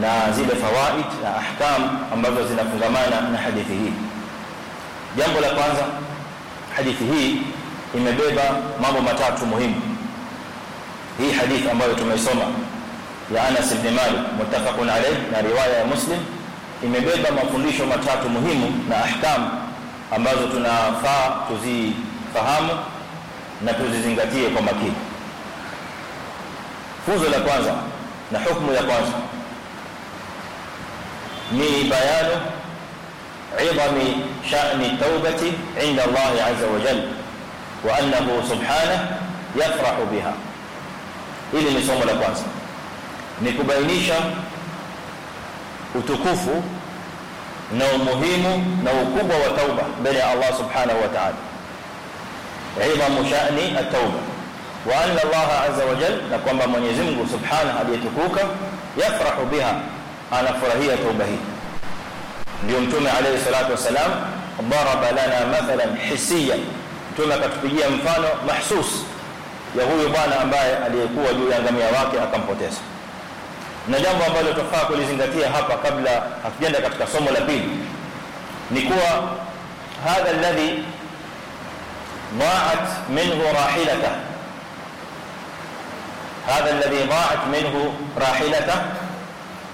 na zile fawaid na ahkam ambazo zinafungamana na hadithi hii. Jambo la kwanza hadithi hii imebeba mambo matatu muhimu. Hii hadithi ambayo tumeisoma ya Anas ibn Malik muttafaqun alayh na riwaya ya Muslim imebeba mafundisho matatu muhimu na ahkam ambazo tunafaa tuzifahamu na tuzizingatie kwa makini. Funzo la kwanza na hukumu ya kwanza ni bayanu عظم شأن التوبة عند الله عز وجل وأنه سبحانه يفرح بها. إذن نصوم الأقوانس نكبينيش وتكف نو مهيم نو كبة وتوبة بلع الله سبحانه وتعالى. عظم شأن التوبة. وأن الله عز وجل نقوم من يزمه سبحانه يتكوكا يفرح بها. anafurahia tauba hii ndio mtume alayhi salatu wasalam daraba lana mathalan hisiyan mtume akatupigia mfano mahsus ya huyo bwana ambaye aliyekuwa juu ya ngamia wake akampoteza na jambo ambalo tufaa kulizingatia hapa kabla hatujaenda katika somo la pili ni kuwa hadha alladhi ضاعت منه راحلته هذا الذي ضاعت منه راحلته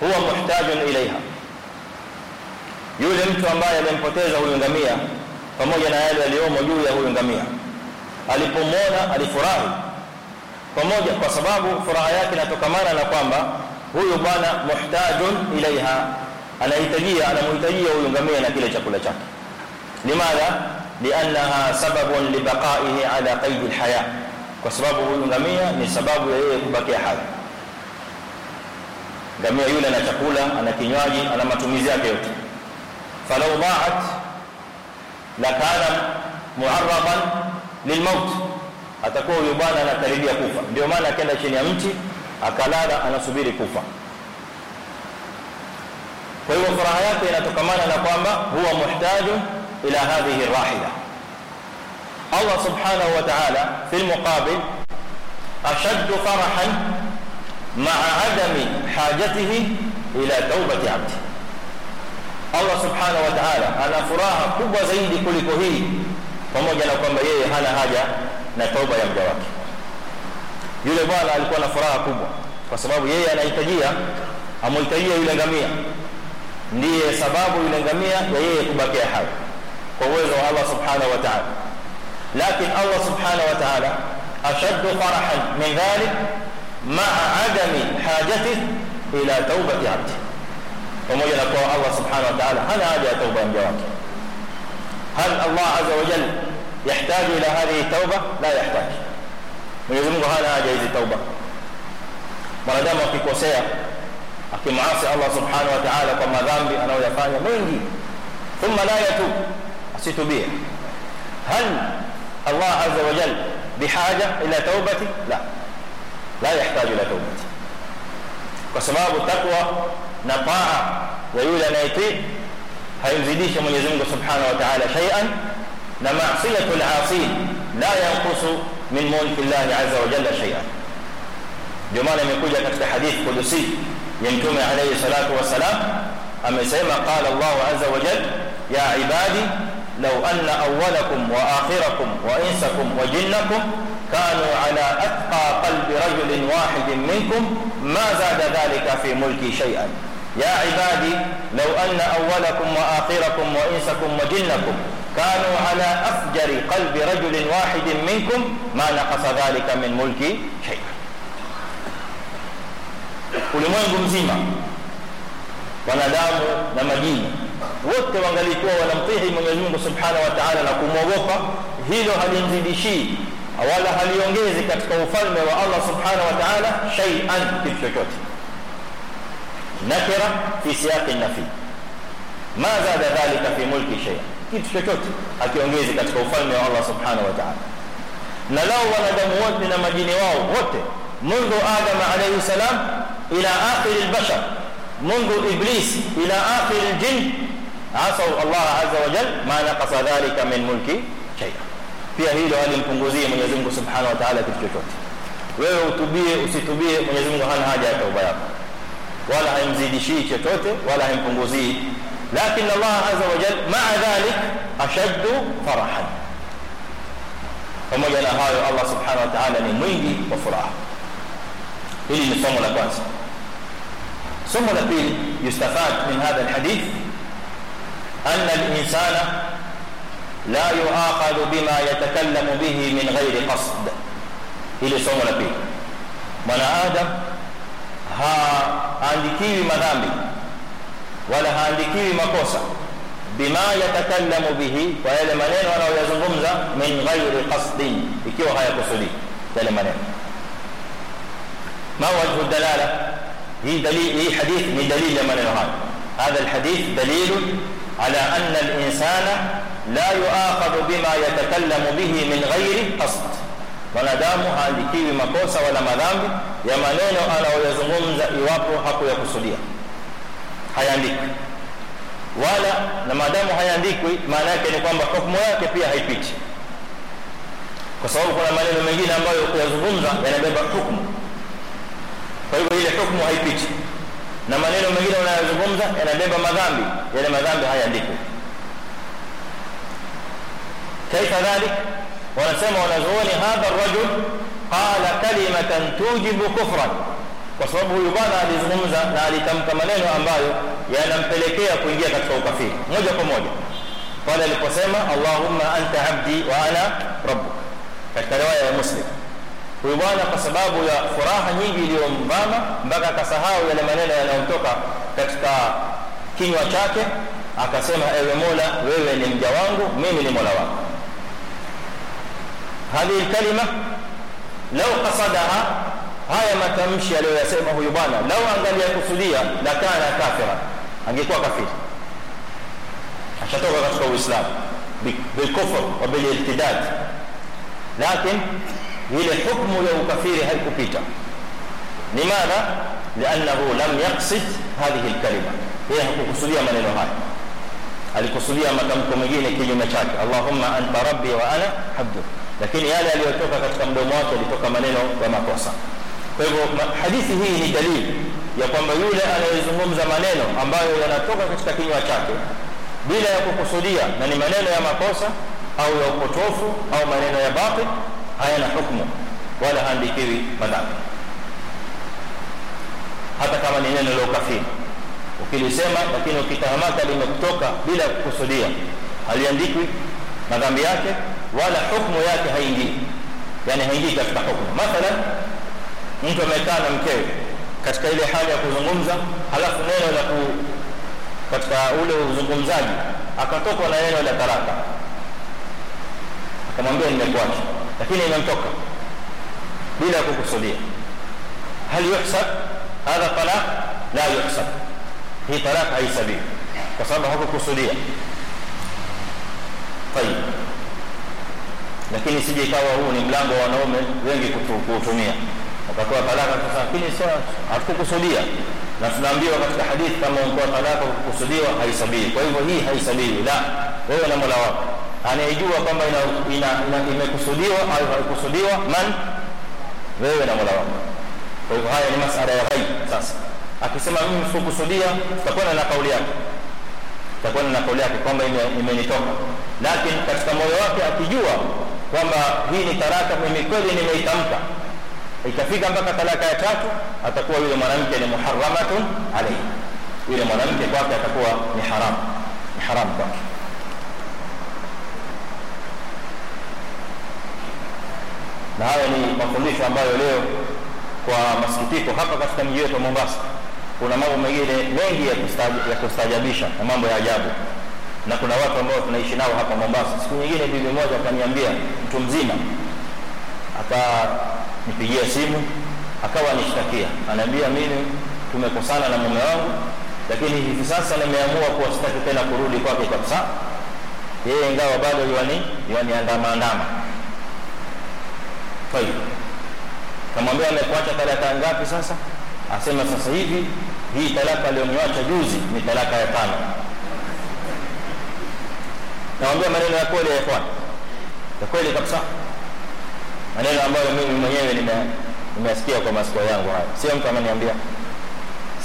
huwa muhtajun ilaiha yule mtu ambaye amempoteza huyu ngamia pamoja na yale yaliyomo juu ya huyu ngamia. Alipomwona alifurahi. Pamoja kwa sababu furaha yake inatokamana na kwamba huyu bwana muhtajun ilaiha anahitajia anamhitajia huyu ngamia na kile chakula chake. Limadha? Lianaha sababun libaqaihi ala qaidi lhaya kwa sababu huyu ngamia ni sababu ya yeye kubakia hai. Ngamia yule ana chakula ana kinywaji ana matumizi yake yote falau dha'at lakana mu'arradan lilmaut atakuwa huyu bwana anakaribia kufa ndio maana akaenda chini ya mti akalala anasubiri kufa kwa hiyo furaha yake inatokamana na kwamba huwa muhtajun ila hadhihi rahila Allah subhanahu wa ta'ala fi almuqabil ashad farahan ma'a adami hajatihi ila tawbati 'abdi Allah subhanahu wa ta'ala ana furaha kubwa zaidi kuliko hii pamoja na kwamba yeye hana haja na tauba ya mja wake yule bwana alikuwa na furaha kubwa kwa sababu yeye anahitajia amhitajia yule ngamia ndiye sababu yule ngamia ya yeye kubakia hai kwa uwezo wa Allah subhanahu wa ta'ala lakini Allah subhanahu wa ta'ala ashaddu farahan min dhalik مع عدم حاجته إلى توبة عبده. ومجل أقول الله سبحانه وتعالى هل هذه توبة أم جواب هل الله عز وجل يحتاج إلى هذه التوبة؟ لا يحتاج. ويزمه هل هذه التوبة؟ دام في كوسيا أكي معاصي الله سبحانه وتعالى كما ذنبي أنا ويفاني مينجي ثم لا يتوب ستبيع هل الله عز وجل بحاجة إلى توبتي لا. لا يحتاج إلى توبة. وسباب التقوى نطاعه ويولى نيتي هينزيدش من يزمه سبحانه وتعالى شيئا. نمعصية العاصي لا ينقص من ملك الله عز وجل شيئا. جمال من كل كتب الحديث قدسي ينتمي عليه الصلاة والسلام أما سيما قال الله عز وجل يا عبادي لو أن أولكم وآخركم وإنسكم وجنكم كانوا على أتقى قلب رجل واحد منكم ما زاد ذلك في ملكي شيئا. يا عبادي لو أن أولكم وآخركم وإنسكم وجنكم كانوا على أفجر قلب رجل واحد منكم ما نقص ذلك من ملكي شيئا. Ulimwengu mzima wanadamu na majini. Wote wangalikuwa wanamtihi Mwenyezi Subhanahu wa Ta'ala na kumwogopa. Hilo halimzidishii wala haliongezi katika ufalme wa Allah Subhanahu wa Ta'ala shay'an kitu chochote nakira fi siyaqi nafi ma zada dhalika fi mulki shay'a kitu chochote akiongezi katika ufalme wa Allah subhanahu wa ta'ala na lao wanadamu wote na majini wao wote منذ آدم عليه السلام إلى آخر البشر منذ إبليس إلى آخر الجن عصوا الله عز وجل ما نقص ذلك من ملك شيئا pia hilo halimpunguzia Mwenyezi Mungu Subhanahu wa Ta'ala kitu chochote wewe utubie usitubie Mwenyezi Mungu hana haja ya tauba yako wala haimzidishii chochote wala haimpunguzii lakini Allah azza wa jalla ma'a dhalik ashaddu farahan pamoja na hayo Allah subhanahu wa ta'ala ni mwingi wa furaha hili ni somo la kwanza somo la pili yustafad min hadha alhadith أن الإنسان لا يؤاخذ بما يتكلم به من غير قصد. إلى صوره بي من آدم ها عندكي مذنب ولا عندكي مكوسا بما يتكلم به فهل منين وأنا يزغمز من غير قصد اكيو هيا قصدي قال منين ما وجه الدلاله هي دليل هي حديث من دليل منين هذا الحديث دليل على ان الانسان la yuakhadhu bima yatakallamu bihi min ghairi qasd. Mwanadamu haandikiwi makosa wala madhambi ya maneno anayoyazungumza iwapo hakuyakusudia. Hayaandiki. Wala na maadamu hayaandikwi maana yake ni kwamba hukumu yake pia haipiti kwa sababu kuna maneno mengine ambayo kuyazungumza yanabeba hukumu. Kwa hivyo ile hukumu haipiti na maneno mengine unayozungumza yanabeba madhambi. Yale madhambi hayaandikwi. كيف ذلك؟ ونسمع نزولي هذا الرجل قال كلمة توجب كفرا. وصبه يبانا لزغمزة نالي كم كمانينه أمبايو يانا مفلكي أكون جيكا تفوق فيه. موجة كموجة قال لقسيمة اللهم أنت عبدي وأنا ربك. فالتلوية يا مسلم. ويبانا فسبابه يا فراحة نيجي اليوم بانا بقى كسهاو يلا مانينا يانا امتوكا كتكا كينوا شاكي. أكسيمة أيوة مولا ويوين المجاوانغو مين المولا وانغو هذه الكلمة لو قصدها هاي ما تمشي لو يسمه يبانا. لو أنقل يكسوديا لكان كافرا. أنقلتوا عشان أشتغل رسول الإسلام. بالكفر وبالإلتداد. لكن هي الحكم لو كفير هل كبيتا لماذا؟ لأنه لم يقصد هذه الكلمة. هي كسوديا من الوهاد الكسوديا ما تمكم مجيني كلمة شاك اللهم أنت ربي وأنا حبدك lakini yale aliyotoka katika mdomo wake alitoka maneno ya makosa. Kwa hivyo hadithi hii ni dalili ya kwamba yule anayezungumza maneno ambayo yanatoka katika kinywa chake bila ya kukusudia na ni maneno ya makosa au ya upotofu au maneno ya batil hayana hukumu wala haandikiwi madhambi. Hata kama ni neno la ukafiri. Ukilisema lakini ukitahamaka limekutoka bila kukusudia haliandikwi madhambi yake wala hukumu yake haingii. Yani haingii katika hukumu mathalan mtu amekaa na mkewe katika ile hali ya kuzungumza halafu neno la ku katika ule uzungumzaji akatokwa na neno la taraka akamwambia nimekuacha. Lakini imemtoka bila ya kukusudia. Hal yuhsab? Hadha talaq la yuhsab. Hii talaq haisabii kwa sababu hakukusudia. Tayib lakini sije ikawa huu ni mlango wa wanaume wengi kuutumia. Wakatoa talaka sasa lakini sasa hatukukusudia. Na tunaambiwa katika hadithi kama unatoa talaka kukusudiwa haisabii kwa hivyo hii haisabii la wewe na Mola wako. Anayejua kwamba ina, ina, ina imekusudiwa au haikusudiwa man? Wewe na Mola wako. Kwa hivyo haya ni masala ya ghaib sasa. Akisema mimi sikukusudia tutakwenda na kauli yake tutakwenda na kauli yake kwamba imenitoka. Lakini katika moyo wake akijua kwamba hii ni talaka mimi kweli nimeitamka. Ikafika mpaka talaka ya tatu atakuwa yule mwanamke ni muharramatun alayhi. Yule mwanamke kwake atakuwa ni haramu ni haramu kwake. Na haya ni mafundisho ambayo leo kwa masikitiko hapa katika mji wetu wa Mombasa kuna mambo mengine mengi ya kustajabisha na mambo ya ajabu na kuna watu ambao tunaishi nao hapa Mombasa. Siku nyingine bibi moja akaniambia mtu mzima. Akanipigia simu akawa anishtakia. Anaambia mimi tumekosana na mume wangu lakini hivi sasa nimeamua kuwa sitaki tena kurudi kwake kabisa. Yeye ingawa bado yuani yuani andama andama. Kwa hiyo kamwambia amekuacha talaka ngapi sasa? Asema sasa hivi hii talaka aliyoniacha juzi ni talaka ya tano naambia maneno ya kweli ya ikhwan. Ya kweli kabisa. Maneno ambayo mimi mwenyewe nimeyasikia kwa masikio yangu haya. Sio mtu ameniambia.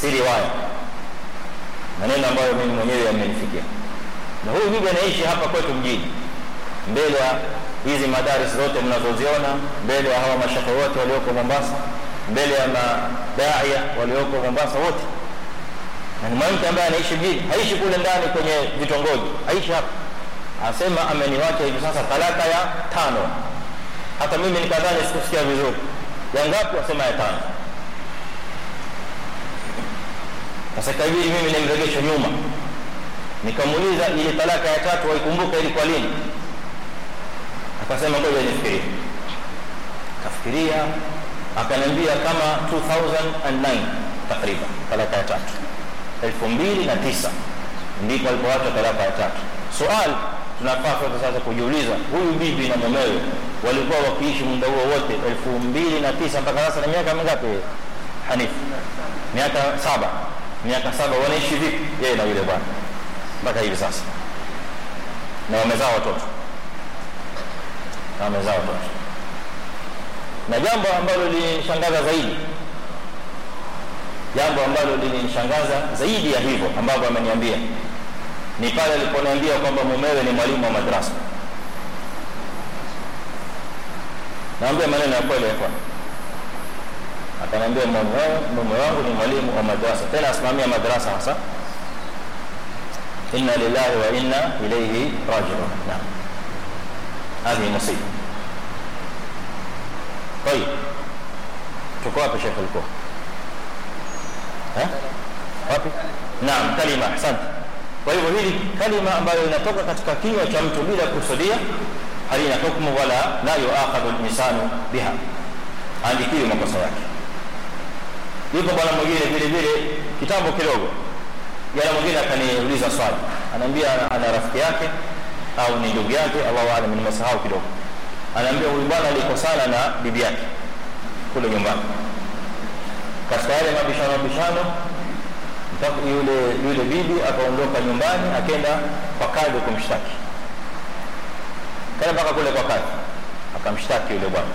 Si riwaya maneno ambayo mimi mwenyewe yamenifikia. Na huyu bibi anaishi hapa kwetu mjini. Mbele ya hizi madaris zote mnazoziona mbele ya hawa mashaka wote walioko Mombasa mbele ya madaia walioko Mombasa wote. Na ni mwanamke ambaye anaishi mjini. Haishi kule ndani kwenye vitongoji. Haishi hapa anasema ameniwacha hivi sasa talaka ya tano. Hata mimi nikadhani sikusikia vizuri. Ya ngapi wasema ya tano? Sasa mimi nimregesha nyuma. Nikamuuliza ile talaka ya tatu waikumbuka ilikuwa lini? Akasema ngoja nifikirie. Kafikiria akaniambia kama 2009 takriban talaka ya tatu. 2009 ndipo alipoacha talaka ya tatu. Swali tunafaa sote sasa kujiuliza huyu bibi na mumewe walikuwa wakiishi muda huo wote 2009 mpaka sasa na miaka mingapi? Hanif miaka saba. Miaka saba wanaishi vipi? Yeye na yule bwana. Mpaka hivi sasa. Na wamezaa watoto. Na wamezaa watoto. Na jambo ambalo lilishangaza zaidi jambo ambalo lilinishangaza zaidi ya hivyo ambavyo ameniambia ni pale aliponiambia kwamba mumewe ni mwalimu wa madrasa naambia maneno ya kweli kwa akaniambia mume wangu ni mwalimu wa madrasa tena asimamia madrasa hasa inna lillahi wa inna ilayhi raji'un naam هذه مصيبه طيب tuko wapi shekhe alikuwa eh wapi naam kalima ahsante kwa hivyo hili kalima ambayo inatoka katika kinywa cha mtu bila kusudia halina hukumu wala la yuakhadhu al-insanu biha. Andikiwe makosa yake. Yuko bwana mwingine vile vile kitambo kidogo. Jana mwingine akaniuliza swali. Anaambia ana rafiki yake au ni ndugu yake Allahu alam nimesahau kidogo. Anaambia huyu bwana alikosana na bibi yake kule nyumbani. Katika yale mabishano mabishano yule yule bibi akaondoka nyumbani akenda kwa kadhi kumshtaki. Kaenda mpaka kule kwa kadhi akamshtaki yule bwana.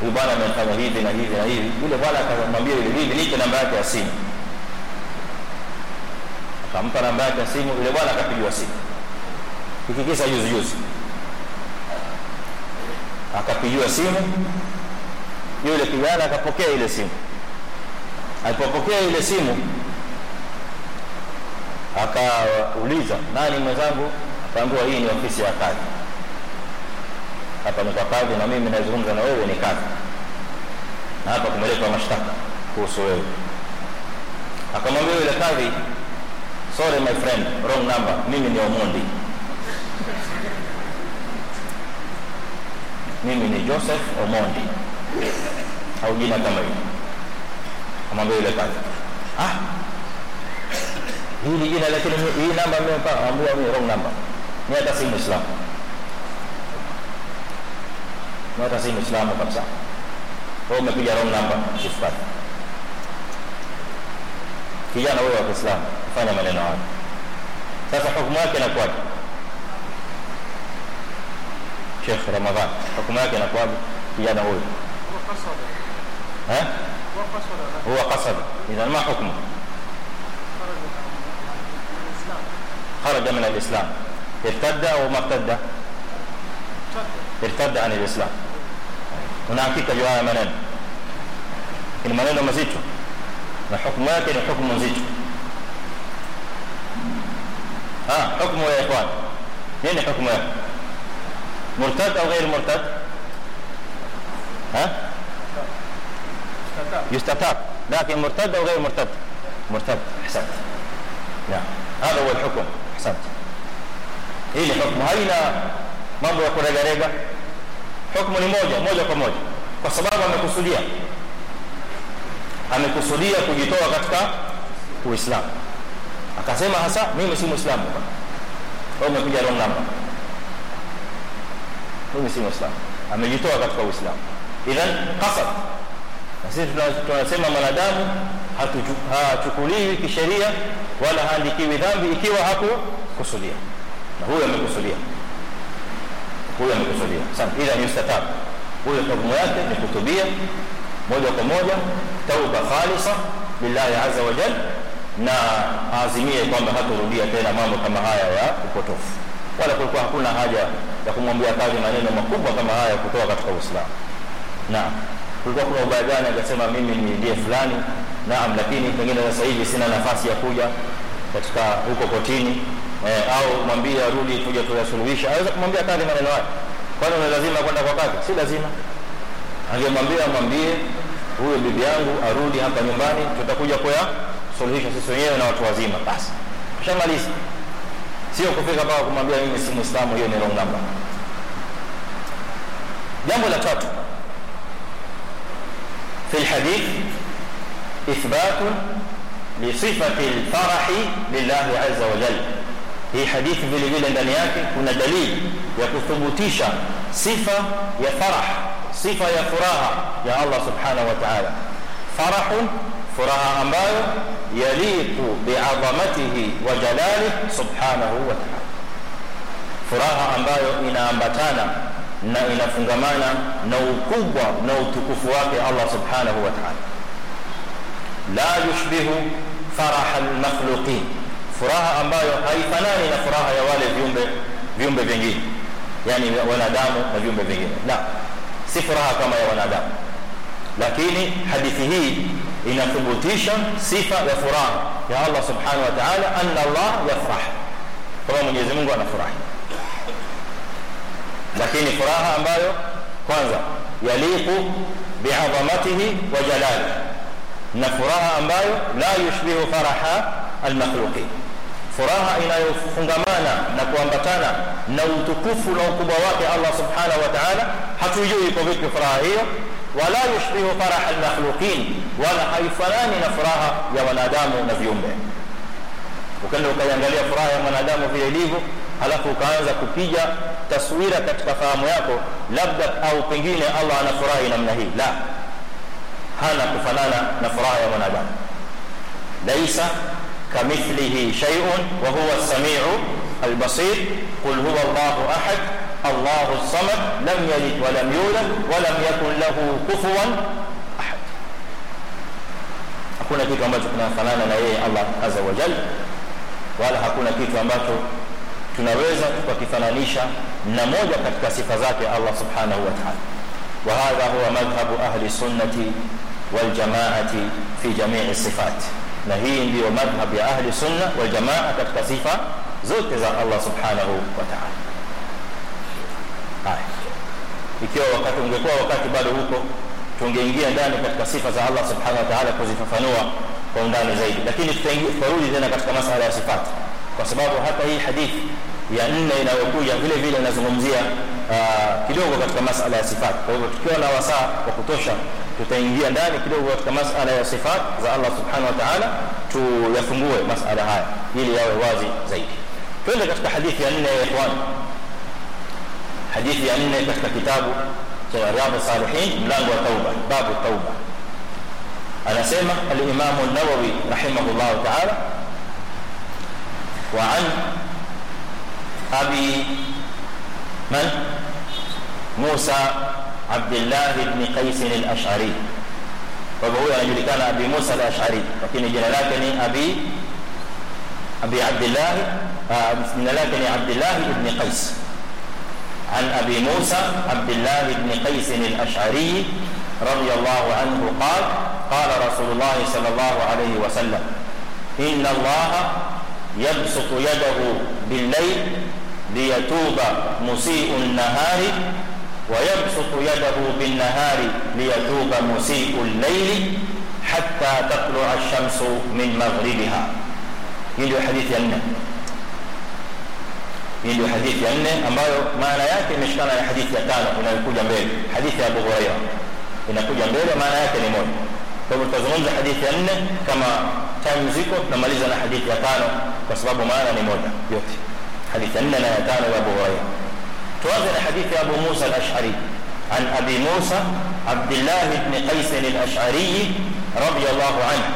Huyu bwana amefanya hivi na hivi na hivi. Yule bwana akamwambia yule bibi nipe namba yake ya simu. Akampa namba yake ya simu yule bwana akapigiwa simu. Ikikisa juzi juzi. Akapigiwa simu yule kijana akapokea ile simu. Alipopokea ile simu akauliza nani mwenzangu? Akaambiwa hii ni ofisi ya kadhi hapa ni kwa kadhi na mimi nazungumza na wewe ni kadhi na hapa kumeletwa mashtaka kuhusu wewe. Akamwambia yule kadhi sorry my friend wrong number mimi ni omondi. Mimi ni joseph omondi. Au jina kama hilo amwambia yule kadhi ah hili jina lakini hii namba amwambia mimi wrong number ni hata si muislamu ni hata si muislamu kabisa wewe umepiga wrong number sifati kijana wewe wa Kiislamu fanya maneno hayo sasa hukumu yake inakuwaje Sheikh Ramadhan hukumu yake inakuwaje kijana huyo ها هو قصد اذا ما حكمه خرج من الإسلام. ارتد أو ما ارتد؟ ارتد عن الإسلام. هناك يا منان إن منان مزيته الحكم لكن الحكم مزيته آه، ها حكمه يا إخوان. مين حكمه؟ مرتد أو غير مرتد؟ ها؟ يستتاب. لكن مرتد أو غير مرتد؟ مرتد. أحسنت. نعم. هذا هو الحكم. asante. Ni hukumu. Haina mambo ya kuregarega. Hukmu ni moja moja kwa moja. Kwa sababu amekusudia. Amekusudia kujitoa katika uislamu. Akasema hasa mimi si muislamu. Wewe umekuja wrong number. Mimi si muislamu. Amejitoa katika uislamu. Idhan qasad. Na sisi tunasema mwanadamu hatuchukuliwi kisheria wala haandikiwi dhambi ikiwa hakukusudia. Na huyo amekusudia. Huyo amekusudia. Sana ila yustatab huyo hukumu yake ni kutubia moja kwa moja tauba khalisa lillahi azza wa jalla na azimie kwamba hatarudia tena mambo kama haya ya upotofu. Wala kulikuwa hakuna haja ya kumwambia kazi maneno makubwa kama haya kutoka katika Uislamu. Naam kulikuwa kuna ubaya gani akasema mimi ni ndiye fulani naam lakini pengine sasa hivi sina nafasi ya kuja katika huko kotini eh, au mwambie arudi kuja tuyasuluhisha aweza kumwambia kadhi maneno haya kwani ni lazima kwenda kwa kadhi si lazima. Angemwambia mwambie huyo bibi yangu arudi hapa nyumbani tutakuja kwa suluhisha sisi wenyewe na watu wazima. Basi tushamaliza sio kufika mpaka kumwambia mimi si muislamu hiyo ni wrong number. Jambo la tatu في الحديث إثبات لصفة الفرح لله عز وجل. هي حديث في الليل الدنياك هنا دليل يكثبتش صفة يفرح صفة يفراها يا الله سبحانه وتعالى. فرح فراها أمبال يليق بعظمته وجلاله سبحانه وتعالى. فراها أمبال إنا أمبتانا na inafungamana na ukubwa na utukufu wake Allah subhanahu wa ta'ala la yushbihu faraha al-makhluqin furaha ambayo haifanani na furaha ya wale viumbe viumbe vingine yani wanadamu na viumbe vingine la si furaha kama ya wanadamu lakini hadithi hii inathibitisha sifa ya furaha ya Allah subhanahu wa ta'ala anna Allah yafrah kama Mwenyezi Mungu anafurahi lakini furaha ambayo kwanza yaliqu bi'azamatihi wa jalalihi na furaha ambayo la yushbihu faraha al-makhluqin furaha inayofungamana na kuambatana na utukufu na ukubwa wake Allah subhanahu wa ta'ala hatujui iko vipi furaha hiyo wala yushbihu faraha al-makhluqin wala haifanani na furaha ya wanadamu na viumbe ukaenda ukaiangalia furaha ya mwanadamu vile ilivyo halafu ukaanza kupiga taswira katika fahamu yako labda au pengine Allah anafurahi namna hii la hana kufanana na furaha ya mwanadamu laisa kamithlihi shay'un wa huwa as-sami'u al-basir qul huwa Allahu ahad Allahu as-samad lam yalid wa lam yulad wa lam yakul lahu kufuwan ahad hakuna kitu ambacho kinafanana na yeye Allah azza wa jalla wala hakuna kitu ambacho tunaweza tukakifananisha na moja katika sifa zake Allah subhanahu wa ta'ala. Wa hadha huwa madhhabu ahli sunnati wal jamaati fi jami'i sifat. Na hii ndio madhhab ya ahli sunna wal jamaa katika sifa zote za Allah subhanahu wa ta'ala. Ikiwa wakati ungekuwa wakati bado huko tungeingia ndani katika sifa za Allah subhanahu wa ta'ala kuzifafanua kwa undani zaidi. Lakini tutarudi tena katika masala ya sifati kwa sababu hata hii hadithi ya nne inayokuja vile vile inazungumzia kidogo katika masala ya sifat kwa hivyo tukiwa na wasaa wa kutosha tutaingia ndani kidogo katika masala ya sifat za Allah subhanahu wa ta'ala tuyafungue masala haya ili yawe wazi zaidi twende katika hadithi ya nne ya ikhwan hadithi ya nne katika kitabu cha riyadh salihin mlango wa tauba babu tauba anasema al-imam an-nawawi rahimahullah ta'ala وعن أبي من؟ موسى عبد الله بن قيس الأشعري. وهو يجلكان أبي موسى الأشعري لكن جلالاتني أبي أبي عبد الله جلالاتني عبد الله بن قيس عن أبي موسى عبد الله بن قيس الأشعري رضي الله عنه قال قال رسول الله صلى الله عليه وسلم إن الله يبسط يده بالليل ليتوب مسيء النهار ويبسط يده بالنهار ليتوب مسيء الليل حتى تطلع الشمس من مغربها. هذا حديث يلنا هذا حديث يلنا أما ما لا يأتي كان الحديث يتالى هنا يكون جنبه حديث أبو غريرة هنا يكون جنبه ما لا يأتي لمن فبالتظنون حديث يلنا كما time ziko tunamaliza na hadithi ya tano kwa sababu maana ni moja yote hadithi ya nne na ya tano ya Abu Hurairah tuanze na hadithi ya Abu Musa al-Ash'ari عن أبي موسى عبد الله بن قيس الأشعري رضي الله عنه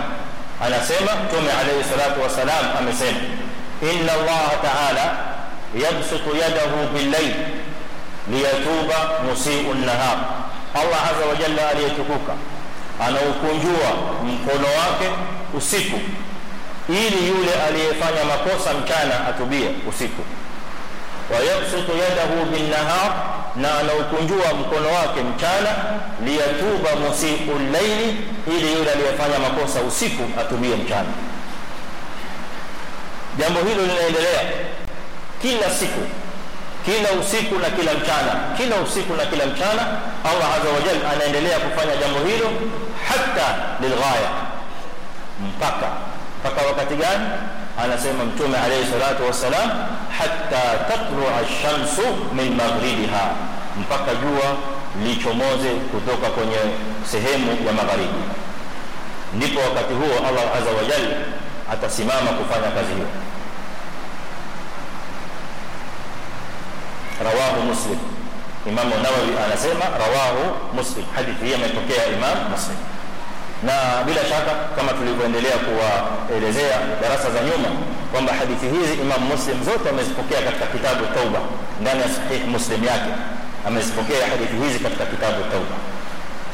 سيما تومي عليه الصلاة والسلام أم سيما إن الله تعالى يبسط يده بالليل ليتوب مسيء النهار الله عز وجل aliyekuka anaukunjua mkono wake usiku ili yule aliyefanya makosa mchana atubie usiku. Wa yabsutu yadahu bin nahar na anaukunjua mkono wake mchana liyatuba musiu llaili ili yule aliyefanya makosa usiku atubie mchana. Jambo hilo linaendelea kila siku kila usiku na kila mchana kila usiku na kila mchana Allah azza wa jalla anaendelea kufanya jambo hilo hata lilghaya mpaka. Mpaka wakati gani? Anasema mtume alayhi salatu wasalam hatta tatlu'a ash-shamsu min maghribiha. Mpaka jua lichomoze kutoka kwenye sehemu ya magharibi. Ndipo wakati huo Allah azza wa jalla atasimama kufanya kazi hiyo. Rawahu muslim. Imam nawawi anasema rawahu muslim. Hadithi hii imetokea imam muslim na bila shaka kama tulivyoendelea kuwaelezea darasa za nyuma kwamba hadithi hizi imam muslim zote amezipokea katika kitabu tauba ndani ya sahih muslim yake amezipokea hadithi hizi katika kitabu tauba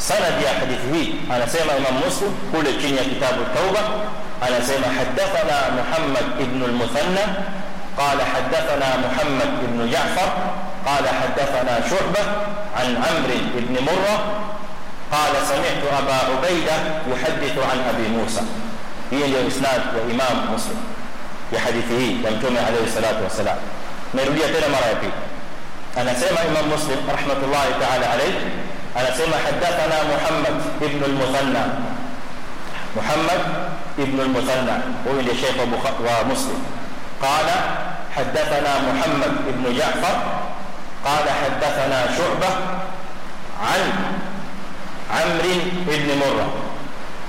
sanad ya hadithi hii anasema imam muslim kule chini ya kitabu tauba anasema hadathana muhammad ibn al-muthanna قال حدثنا محمد بن جعفر قال حدثنا شعبة عن عمرو بن مرة قال سمعت أبا عبيدة يحدث عن أبي موسى. هي الإسناد وإمام مسلم. بحديثه يمتم عليه الصلاة والسلام. نرجع تنا مرة يبي أنا سمع إمام مسلم رحمة الله تعالى عليه. أنا سمع حدثنا محمد بن المثنى. محمد بن المثنى. هو اللي شيخ ومسلم. قال حدثنا محمد بن جعفر. قال حدثنا شعبة عن عمرو بن مرة.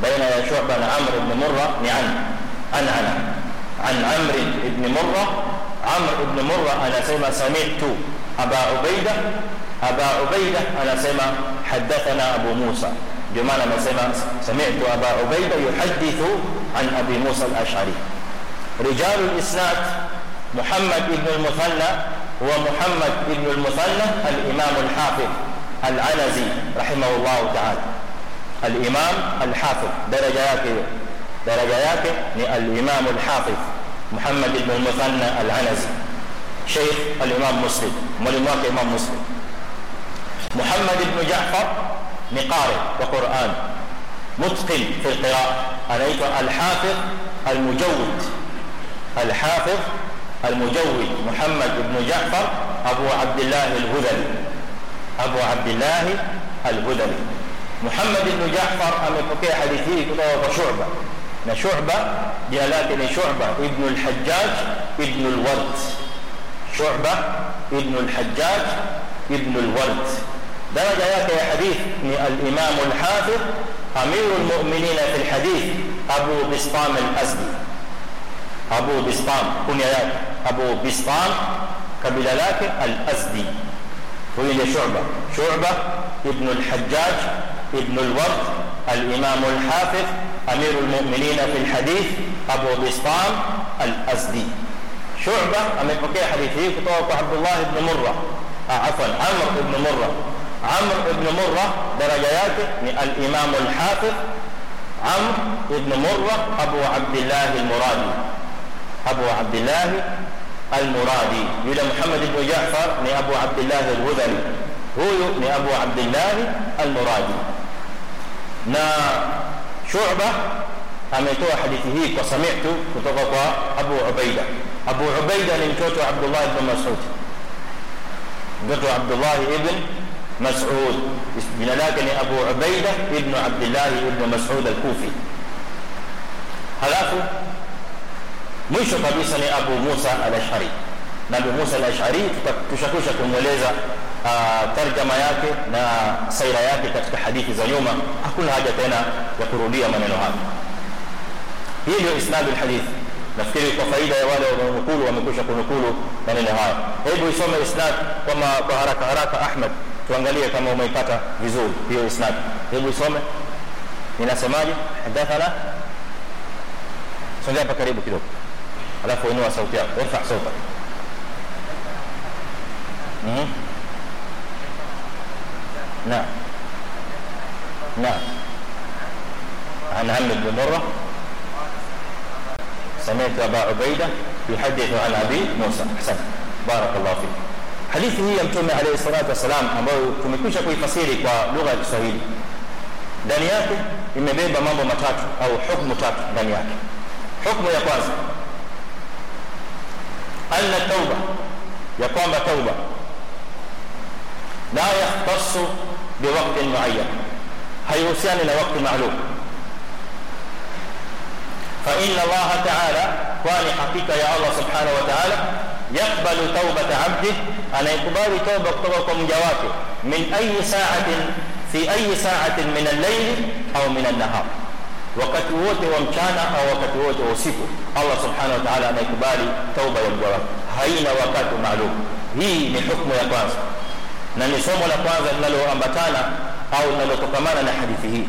بين شعبة عمرو بن مرة عن عن عن عن عمرو بن مرة. عمرو بن مرة أنا سمع سمعت أبا عبيدة. أبا عبيدة أنا سمع حدثنا أبو موسى. جماعة ما سمع سمعت أبا عبيدة يحدث عن أبي موسى الأشعري. رجال الإسناد محمد بن المثنى هو محمد بن المثنى الإمام الحافظ. العنزي رحمه الله تعالى. الإمام الحافظ درجة ni الإمام الحافظ محمد بن المثنى العنزي. شيخ الإمام مسلم wake Imam Muslim محمد بن جعفر wa Qur'an mutqin fi al-qira'a anaitwa al-hafiz al-mujawwid al-hafiz المجود محمد بن جعفر أبو عبد الله الهذلي. أبو عبد الله البدلي محمد بن جعفر أمفكي حديثي كتابة شعبة. نشعبة جالاتني شعبة. ابن الحجاج ابن الورد شعبة ابن الحجاج ابن الورد درجة ياتي حديث الإمام الحافظ أمير المؤمنين في الحديث أبو بسطام الأسدي أبو بسطام كن أبو بسطام قبل لكن الأسدي هو اللي شعبة. شعبة ابن الحجاج ابن الوقت الإمام الحافظ أمير المؤمنين في الحديث أبو بسطام الأزدي. شعبة أم يتبقي حديثه كتابة عبد الله بن مرة. آه، عفوا عمر بن مرة. عمر بن مرة درجاته الإمام الحافظ عمر بن مرة أبو عبد الله المرادي. أبو عبد الله المرادي. يلا محمد بن جعفر ني أبو عبد الله الهذلي. هو ني أبو عبد الله المرادي. نا شعبة امتوا حديثي هي وسمعته كتبه أبو عبيدة. أبو عبيدة من لمتوته عبد الله بن مسعود. بنت عبد الله ابن مسعود. من لكن أبو عبيدة ابن عبد الله ابن مسعود الكوفي. هلاكو mwisho kabisa ni Abu Musa al-Ash'ari na Abu Musa al-Ash'ari tushakwisha kumweleza tarjama yake na saira yake katika hadithi za nyuma hakuna haja tena ya kurudia maneno haya hii ndio isnadul hadith nafikiri kwa faida ya wale wanaonukulu wamekwisha kunukulu maneno haya hebu isome isnad kama kwa haraka haraka Ahmed tuangalie kama umeipata vizuri hiyo isnad hebu isome inasemaje hadathana songea hapa karibu kidogo الافو ينوى صوتي ارفع صوتك. مم. نعم. نعم. عن هم مرة. سمعت أبا عبيدة يحدث عن أبي موسى. حسن بارك الله فيك. حديث هي أمتم عليه الصلاة والسلام. أمو كم يكون شكوي فصيري كوا لغة سهيلي بيبا مامو متاتو أو حكم متاتو دانياكي حكم يا يقوازي ya kwamba tauba la yahtassu biwaqtin muayyan haihusiani na wakati maalum fa inna Allah ta'ala kwani hakika ya Allah subhanahu wa ta'ala yakbalu taubata 'abdi anayekubali tauba kutoka kwa mja wake min ayi sa'atin fi ayi sa'atin min al-layl au min an-nahar wakati wote wa mchana au wakati wote wa usiku Allah subhanahu wa ta'ala anaikubali tauba ya mja wake. Haina wakati maalum. Hii ni hukumu ya kwanza. Na ni somo la kwanza linaloambatana au linalotokamana na hadithi hii.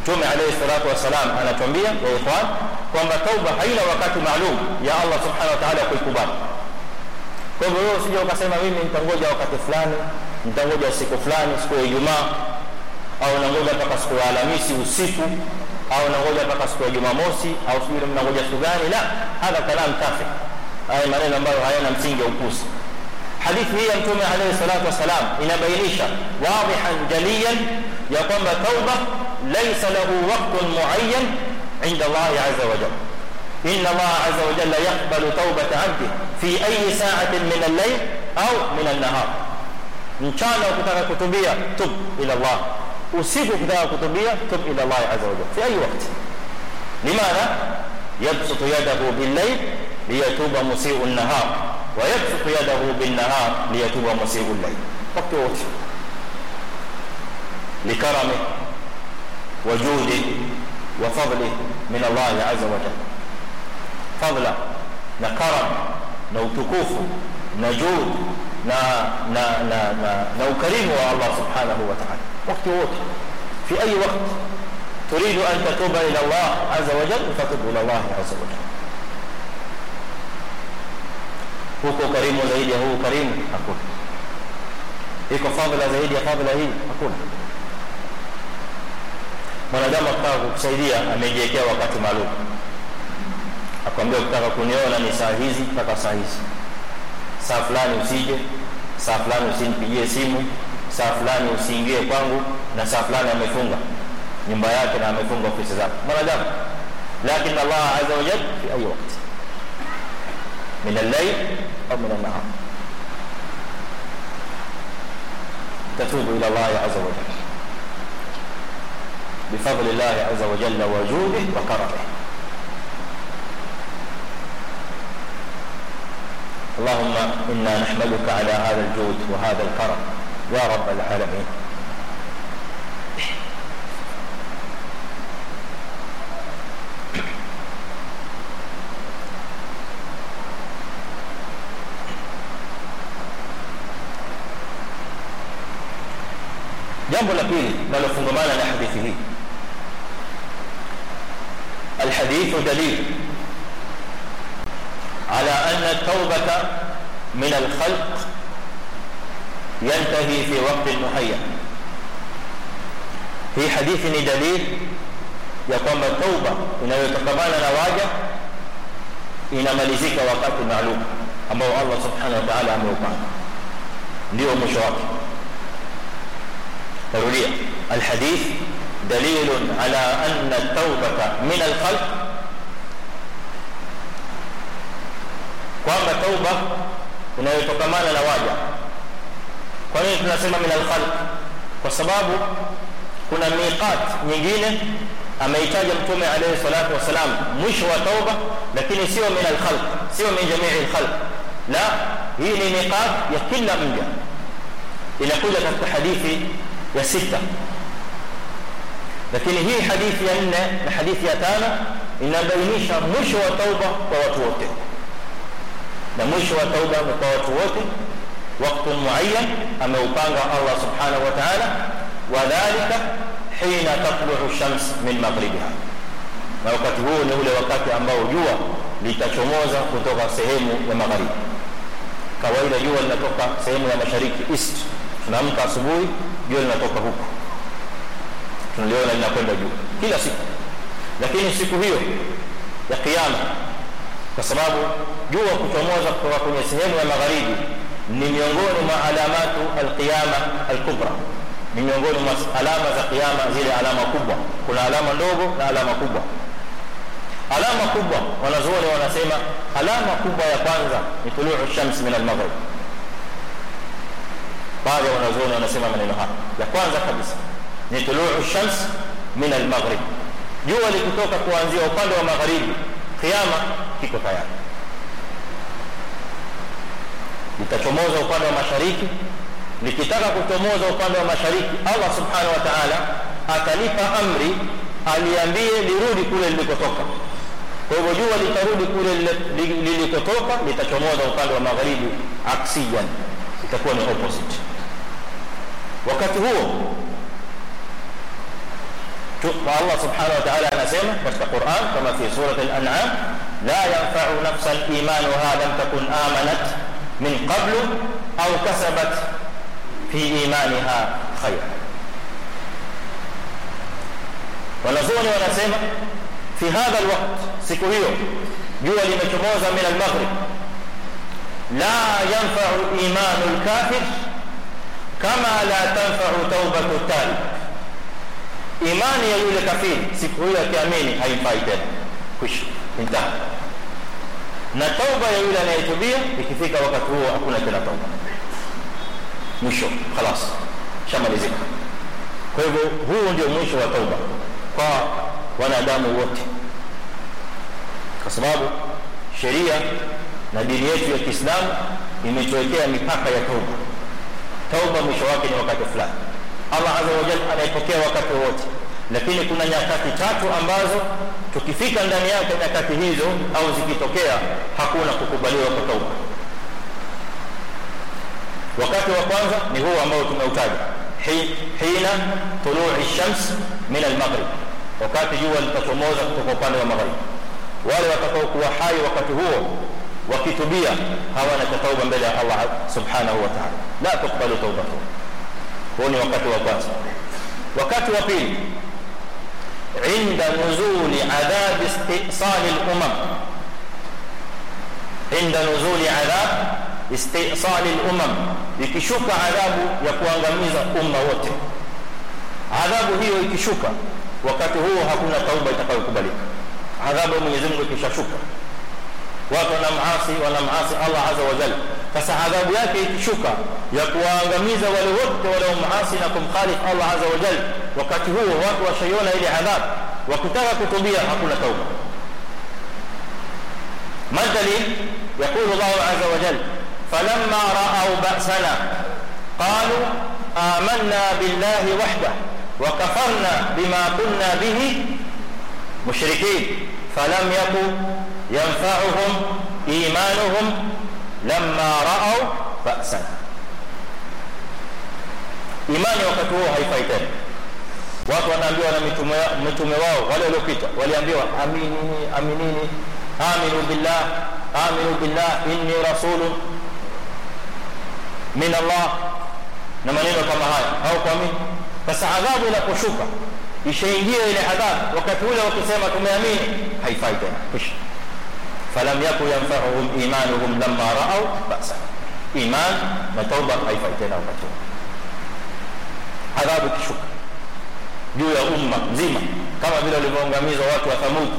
Mtume alayhi salatu wasalam anatuambia ya ikhwan kwamba tauba haina wakati maalum ya Allah subhanahu wa ta'ala kuikubali. Kwa hivyo wewe usije ukasema mimi nitangoja wakati fulani nitangoja siku fulani siku ya Ijumaa au nangoja mpaka siku ya Alhamisi usiku au nangoja mpaka siku ya Jumamosi au sijui mnangoja siku gani la hadha kalam kafi haya maneno ambayo hayana msingi wa upuzi hadithi hii ya mtume alayhi salatu wasalam inabainisha wadihan jaliyan ya kwamba tauba laysa lahu waqtun muayyan inda Allah azza wa jalla inna Allah azza wa jalla yaqbalu tawbata 'abdi fi ayi sa'atin min al-layl au min an-nahar mchana ukitaka kutubia tub ila Allah أصيبك دعوة قطبية تب إلى الله عز وجل. في أي وقت؟ لماذا؟ يبسط يده بالليل ليتوب مسيء النهار. ويبسط يده بالنهار ليتوب مسيء الليل. وقت وقت؟ لكرمه وجوده وفضله من الله عز وجل. فضلا نكرم نوتكوف نجود نا نا نا نا نوكرمه الله سبحانه وتعالى. Fi ayi waqt turidu an tatuba ila Allah azza wa jalla fatub ila Allah azza wa jalla huko karimu zaidi ya huu karimu hakuna iko fadhila zaidi ya fadhila hii hakuna mwanadamu akitaka kukusaidia amejiwekea wakati maalum akwambia ukitaka kuniona ni saa hizi mpaka saa hizi saa fulani usije saa fulani usinipigie simu saa fulani usiingie kwangu na saa fulani amefunga nyumba yake na amefunga ofisi zake mwanadamu lakini Allah azza wa jalla fi ayi wakati من الليل أو من النهار تتوب إلى الله عز وجل بفضل الله عز وجل وجوده وكرمه اللهم إنا نحمدك على هذا الجود وهذا الكرم يا رب العالمين. la pili linalofungamana na hadithi hii الحديث دليل على أن التوبة من الخلق ينتهي في وقت محيا في حديث دليل يا التوبة إن يتقبل نواجة إن مالذيك وقت معلوم. أما الله سبحانه وتعالى أمره ديو مشواك اوليه الحديث دليل على أن التوبة من الخلق قام التوبة إن يتقبل نواجة kwa nini tunasema min alkhalq kwa sababu kuna miqat nyingine ameitaja mtume alayhi salatu wasalam mwisho wa tauba lakini sio min alkhalq sio min jamii alkhalq la hii ni miqat ya kila mja inakuja katika hadithi ya sita lakini hii hadithi ya nne na hadithi ya tano inabainisha mwisho wa tauba kwa watu wote na mwisho wa tauba kwa watu wote wakati muayyan ameupanga Allah subhanahu wa ta'ala wadhālika hina tatlu'u shams min maghribiha na wakati huo ni ule wakati ambao jua litachomoza kutoka sehemu ya magharibi kawaida jua linatoka sehemu ya mashariki east tunaamka asubuhi jua linatoka huko tunaliona linakwenda juu kila siku lakini siku hiyo ya kiyama kwa sababu jua kuchomoza kutoka kwenye sehemu ya magharibi ni miongoni mwa alamatu alqiyama alkubra ni miongoni mwa alama za kiyama zile alama kubwa kuna alama ndogo na alama kubwa alama kubwa wanazuoni wanasema alama kubwa ya kwanza ni tuluu shams min almaghrib baadhi ya wanazuoni wanasema maneno haya ya kwanza kabisa ni tuluu shams min almaghrib jua likitoka kuanzia upande wa magharibi kiyama kiko tayari litachomoza upande wa mashariki likitaka kuchomoza upande wa mashariki Allah subhanahu wa ta'ala atalipa amri aliambie lirudi kule lilikotoka kwa hivyo jua litarudi kule lilikotoka litachomoza upande wa magharibi aksiyan itakuwa ni opposite wakati huo Allah subhanahu wa ta'ala anasema katika Qur'an kama fi surah al-an'am la yanfa'u nafsan imanuha lam takun amanat من قبل أو كسبت في إيمانها خيرا ونظن ونسمع في هذا الوقت سكوهيو جوالي متموزة من المغرب. لا ينفع إيمان الكافر كما لا تنفع توبة التالي. إيمان يقول لك كفير سكوهيو كاميني هاي فايدة. كش انتهى. na tauba ya yule anayetubia ikifika wakati huo hakuna tena tauba mwisho خلاص shamalizika kwa hivyo huu ndio mwisho wa tauba kwa wanadamu wote kwa sababu sheria na dini yetu ya Kiislamu imetuwekea mipaka ya tauba tauba mwisho wake ni wakati fulani Allah azza wa jalla anaipokea wakati wote lakini kuna nyakati tatu ambazo tukifika ndani yake nyakati hizo au zikitokea hakuna kukubaliwa kwa tauba. Wakati wa kwanza ni huu ambao tumeutaja. Hina tulu'i shams min al-maghrib. Wakati jua litachomoza kutoka upande wa magharibi. Wale watakao kuwa hai wakati huo wakitubia hawana tauba mbele ya Allah subhanahu wa ta'ala. La tukbalu tawbatuhum huo ni wakati wa kwanza. Wakati wa pili عند نزول عذاب استئصال الأمم. عند نزول عذاب استئصال الأمم. يكشوك عذاب يكوان أمة أمهوت عذاب هي يكشوك. وقت هو هكونا طوبة يتقل كبالك. عذاب من يزمك يكشوك. وقنا معاصي ولا معاصي الله عز وجل. فسعذاب ياك يكشوك. يكوان ولو ولوقت ولو معاصي لكم خالق الله عز وجل. Wakati huo watu washaiona ile adhabu wakitaka kutubia hakuna tauba. Madali يقول الله عز وجل فلما رأوا بأسنا قالوا آمنا بالله وحده وكفرنا بما كنا به مشركين فلم يكن ينفعهم إيمانهم لما رأوا بأسنا wakati huo haifai tena. Watu wanaambiwa na mitume mitume wao wale waliopita waliambiwa aminini aminini aminu billah aminu billah inni rasulun min Allah na maneno kama haya au kuamini sasa adhabu inaposhuka ishaingia ile adhabu wakati ule wakisema tumeamini haifai tena kisha falam yakun yanfa'uhum imanuhum lamma ra'aw ba'sa iman na tauba haifai tena wakati adhabu kishuka juu ya umma mzima. Kama vile walivyoangamiza watu wa Thamud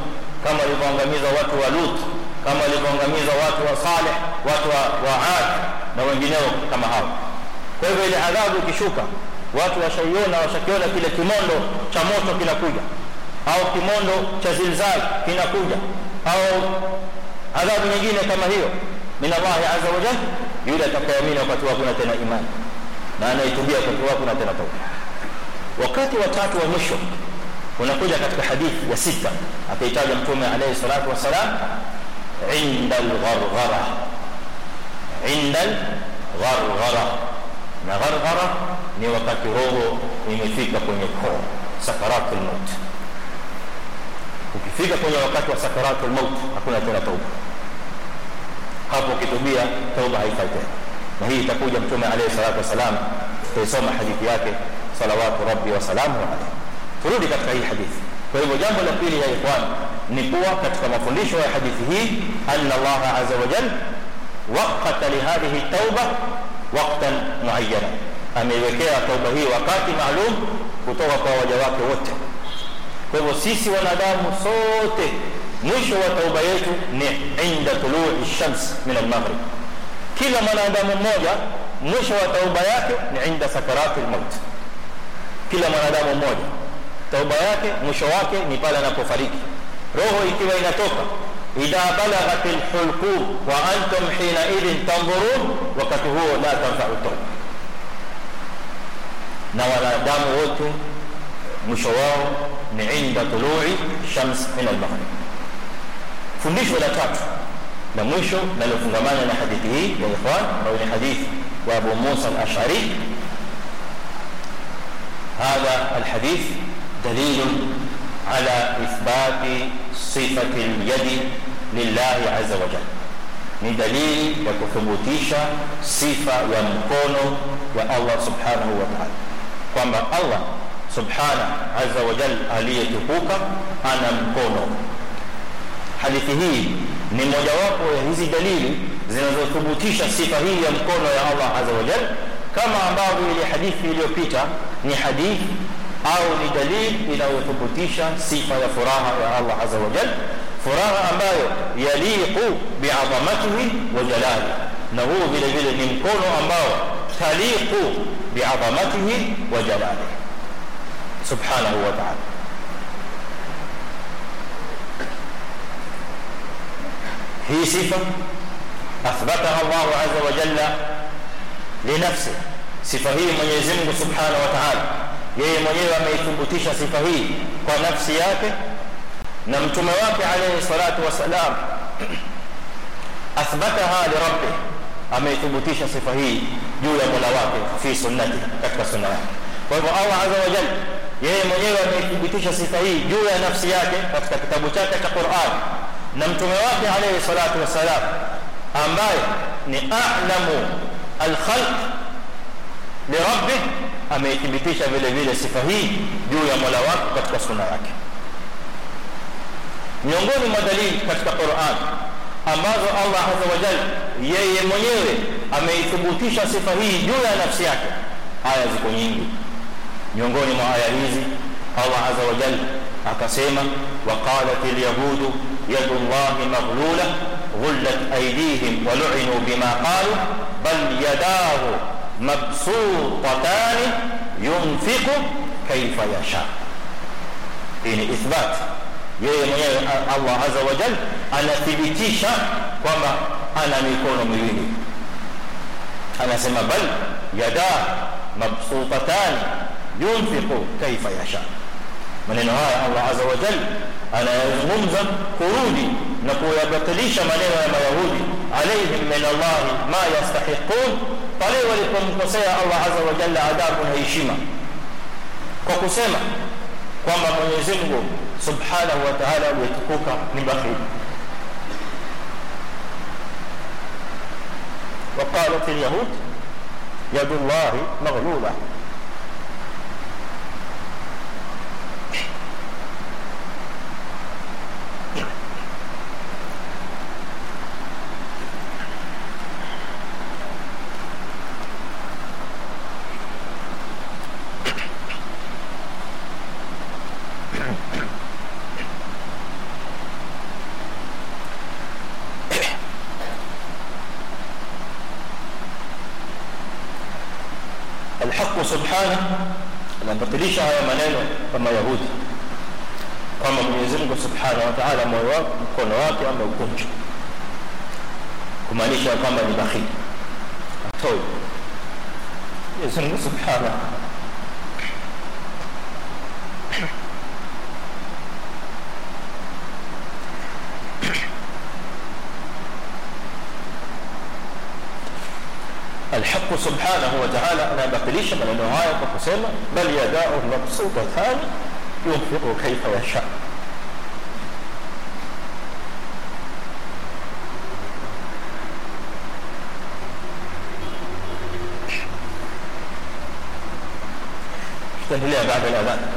kama walivyoangamiza watu wa Lut kama walivyoangamiza watu wa Saleh watu wa, wa Ad na wengineo kama hao. Kwa hivyo ile adhabu ikishuka watu washaiona washakiona kile kimondo cha moto kinakuja au kimondo cha zilzal kinakuja au adhabu nyingine kama hiyo min Allah azza wa jalla yule atakayeamini wakati wako na tena imani na anaitubia wakati wako na tena wakati wa tatu wa mwisho unakuja katika hadithi ya sita akaitaja mtume alayhi salatu wasalam inda al-gharghara inda al-gharghara na gharghara ni wakati roho imefika kwenye koo sakaratul maut ukifika kwenye wakati wa sakaratul maut hakuna tena tauba hapo ukitubia tauba haifai tena na hii itakuja mtume alayhi salatu wasalam tuisoma hadithi yake salawatu rabbi wa salamu alayhi turudi katika hii hadithi kwa hivyo jambo la pili ya ikhwan ni kuwa katika mafundisho ya hadithi hii anna Allah azza wa jalla waqata li hadhihi tauba waqtan muayyana ameiwekea tauba hii wakati maalum kutoka kwa waja wake wote kwa hivyo sisi wanadamu sote mwisho wa tauba yetu ni inda tului shams min al-maghrib kila mwanadamu mmoja mwisho wa tauba yake ni inda sakarati al-maut kila mwanadamu mmoja tauba yake mwisho wake ni pale anapofariki roho ikiwa inatoka idha balaghat al-hulqum wa antum hina idhin tanzurun wakati huo la tanfa'u tauba na wanadamu wote mwisho wao ni inda tului shams min al-maghrib fundisho la tatu la mwisho linalofungamana na hadithi hii ya ikhwan ambayo ni hadithi wa Abu Musa al-Ash'ari هذا الحديث دليل على إثبات صفة اليد لله عز وجل ni dalili ya kuthibitisha sifa ya mkono wa Allah subhanahu wa ta'ala kwamba Allah subhanahu azza wa jalla aliyetukuka ana mkono hadithi hii ni mojawapo ya hizi dalili zinazothibitisha sifa hii ya mkono ya Allah azza wa jalla kama ambavyo ile hadithi iliyopita ni hadithi au ni dalili inayothibitisha sifa ya furaha ya Allah azza wa jalla furaha ambayo yaliqu bi'azamatihi wa jalali na huu vile vile ni mkono ambao taliqu bi'azamatihi wa jalali subhanahu wa ta'ala hii sifa Allah azza wa jalla linafsi sifa hii Mwenyezi Mungu subhanahu wa ta'ala yeye mwenyewe ameithibitisha sifa hii kwa nafsi yake na mtume wake alayhi salatu wasalam athbataha li rabbih ameithibitisha sifa hii juu ya Mola wake fi sunnati katika sunna yake kwa hivyo Allah azza wa jalla yeye mwenyewe ameithibitisha sifa hii juu ya nafsi yake katika kitabu chake cha Qur'an na mtume wake alayhi salatu wasalam ambaye ni a'lamu al-khalq li rabbih ameithibitisha vile vile sifa hii juu ya Mola wake katika sunna yake miongoni mwa dalili katika Qur'an ambazo Allah azza wa jalla yeye mwenyewe ameithibitisha sifa hii juu ya nafsi yake aya ziko nyingi miongoni mwa aya hizi Allah azza wa jalla akasema waqalat alyahud yadullahi maghlula aydihim wa lu'inu bima qalu bal yadahu mabsutatan yunfiqu kayfa yasha hii ni ithbat yeye mwenyewe Allah azza wa jalla anathibitisha kwamba ana mikono miwili anasema bal yada mabsutatan yunfiqu kaifa yasha maneno haya Allah azza wa jalla anayazungumza kurudi na kuyabatilisha maneno ya mayahudi alaihim min Allah ma yastahiqun pale walipomkosea Allah azza wa jalla adabu na heshima kwa kusema kwamba Mwenyezi Mungu subhanahu wa ta'ala aliyetukuka ni bakhil وقالت اليهود يد الله مغلوله الحق سبحانه anabatilisha haya maneno kama yahudi kwamba Mwenyezi Mungu Subhanahu wa Ta'ala moyo wake mkono wake ameukunja kumaanisha kwamba ni bakhili atoi Mwenyezi Mungu Subhanahu الحق سبحانه وتعالى أنا بقليش من النهاية فقسم بل يداه مبسوطتان ينفق كيف يشاء. تنتهي بعد الأذان.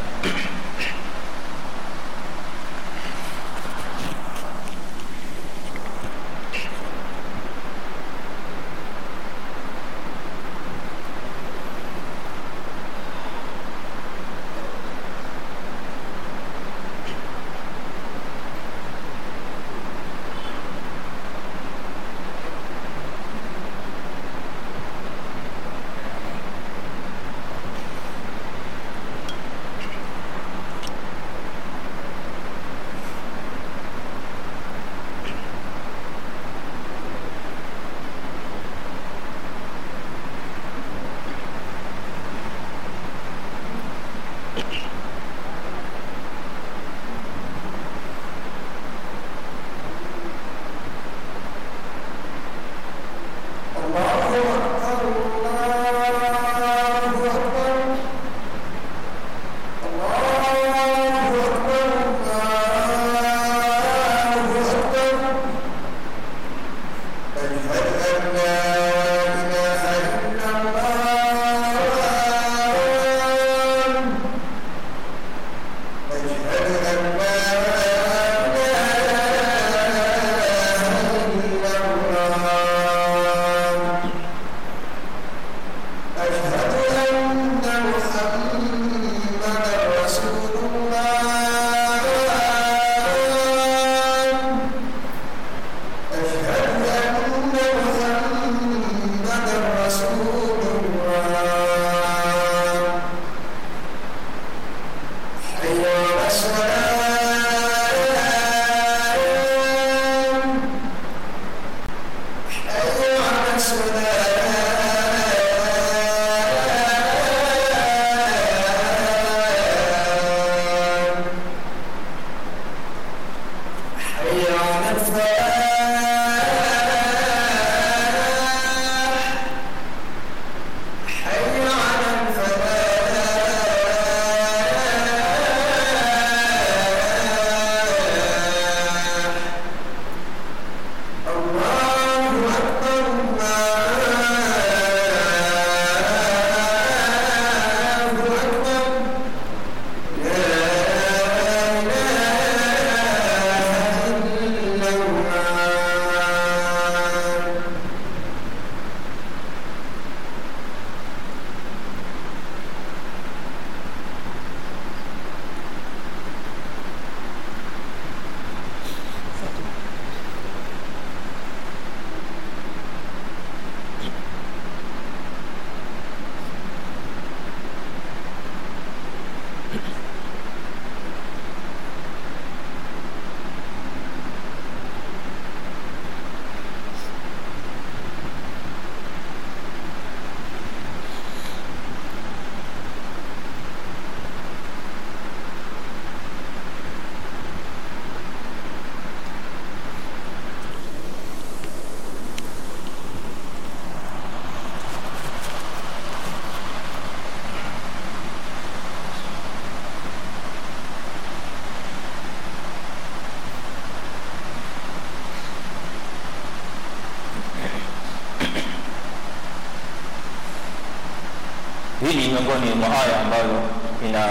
Hili miongoni mwa aya ambayo ina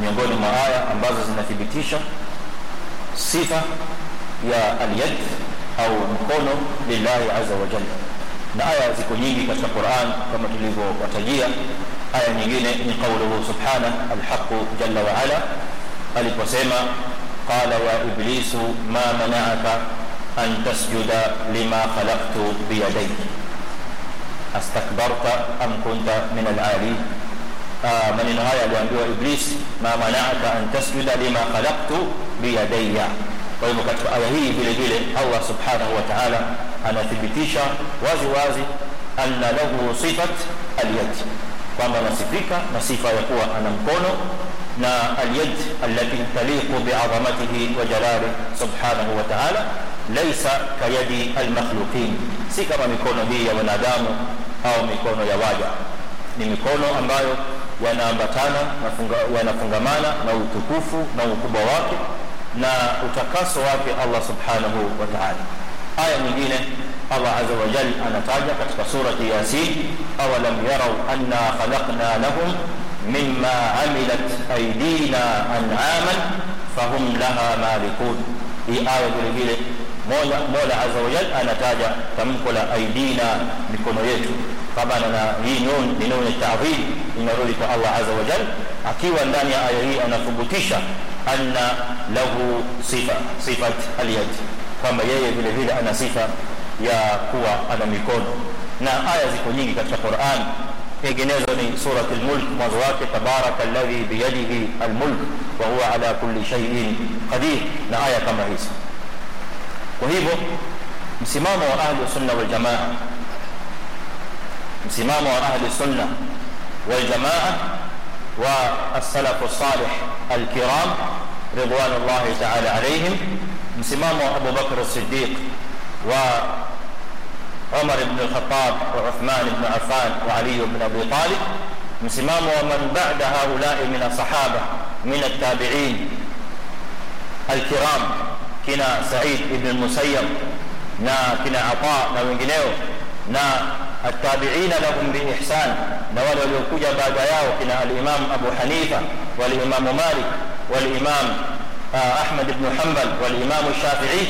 miongoni mwa aya ambazo zinathibitisha sifa ya alyad au mkono lillahi azza wa jalla. Na aya ziko nyingi katika Qur'an kama tulivyowatajia. Aya nyingine ni kauluhu subhana al-haq jalla wa ala. Aliposema qala ya iblisu ma mana'aka an tasjuda lima khalaqtu bi أستكبرت أم كنت من العالي؟ آه، من الغاية لأنبوة إبليس ما منعك أن تسجد لما خلقت بيدي؟ طيب، ويمكت أيهي بلجيل الله سبحانه وتعالى أنا في وازي وازي أن له صفة اليد. وما نصفك نصفة يقوى أنا مكونه na alyad alati taliqu biazamatihi wa jalali subhanahu wa ta'ala laysa kayadi almakhluqin si kama au mikono ya waja ni mikono ambayo yanaambatana yanafungamana na utukufu na ukubwa wake na utakaso wake Allah subhanahu wa ta'ala aya nyingine Allah azza wa jalla anataja katika surati yasin awalam yarau anna khalaqna lahum mimma amilat aydina an'aman fahum laha malikun hii aya vile vile mola mola azza wa jalla anataja tamko la aidina mikono yetu kama na hii nun ni nun ta'dhim inarudi kwa Allah azza wa jalla akiwa ndani ya aya hii anathibitisha anna lahu sifa sifat al-yad kwamba yeye vile vile ana sifa ya kuwa ana mikono na aya ziko nyingi katika Qur'an nyinginezo ni surat al-mulk mwanzo wake tabarakalladhi biyadihi al-mulk wa huwa ala kulli shay'in qadir na aya kama hizi kwa hivyo msimamo wa ahli sunna wal jamaa msimamo wa ahli sunna wal jamaa wa as-salaf as-salih al-kiram ridwanullahi ta'ala alayhim msimamo wa Abu Bakr as-Siddiq wa Umar ibn al-Khattab wa Uthman ibn Affan wa Ali ibn Abi Talib msimamo wa man ba'da haula'i min as-sahaba min at-tabi'in al-kiram kina Sa'id ibn al-Musayyab na kina Ata na wengineo na التابعين لهم بإحسان. نوال وليوكوجا بعد ياو كنا الإمام أبو حنيفة والإمام مالك والإمام آه، أحمد بن حنبل والإمام الشافعي.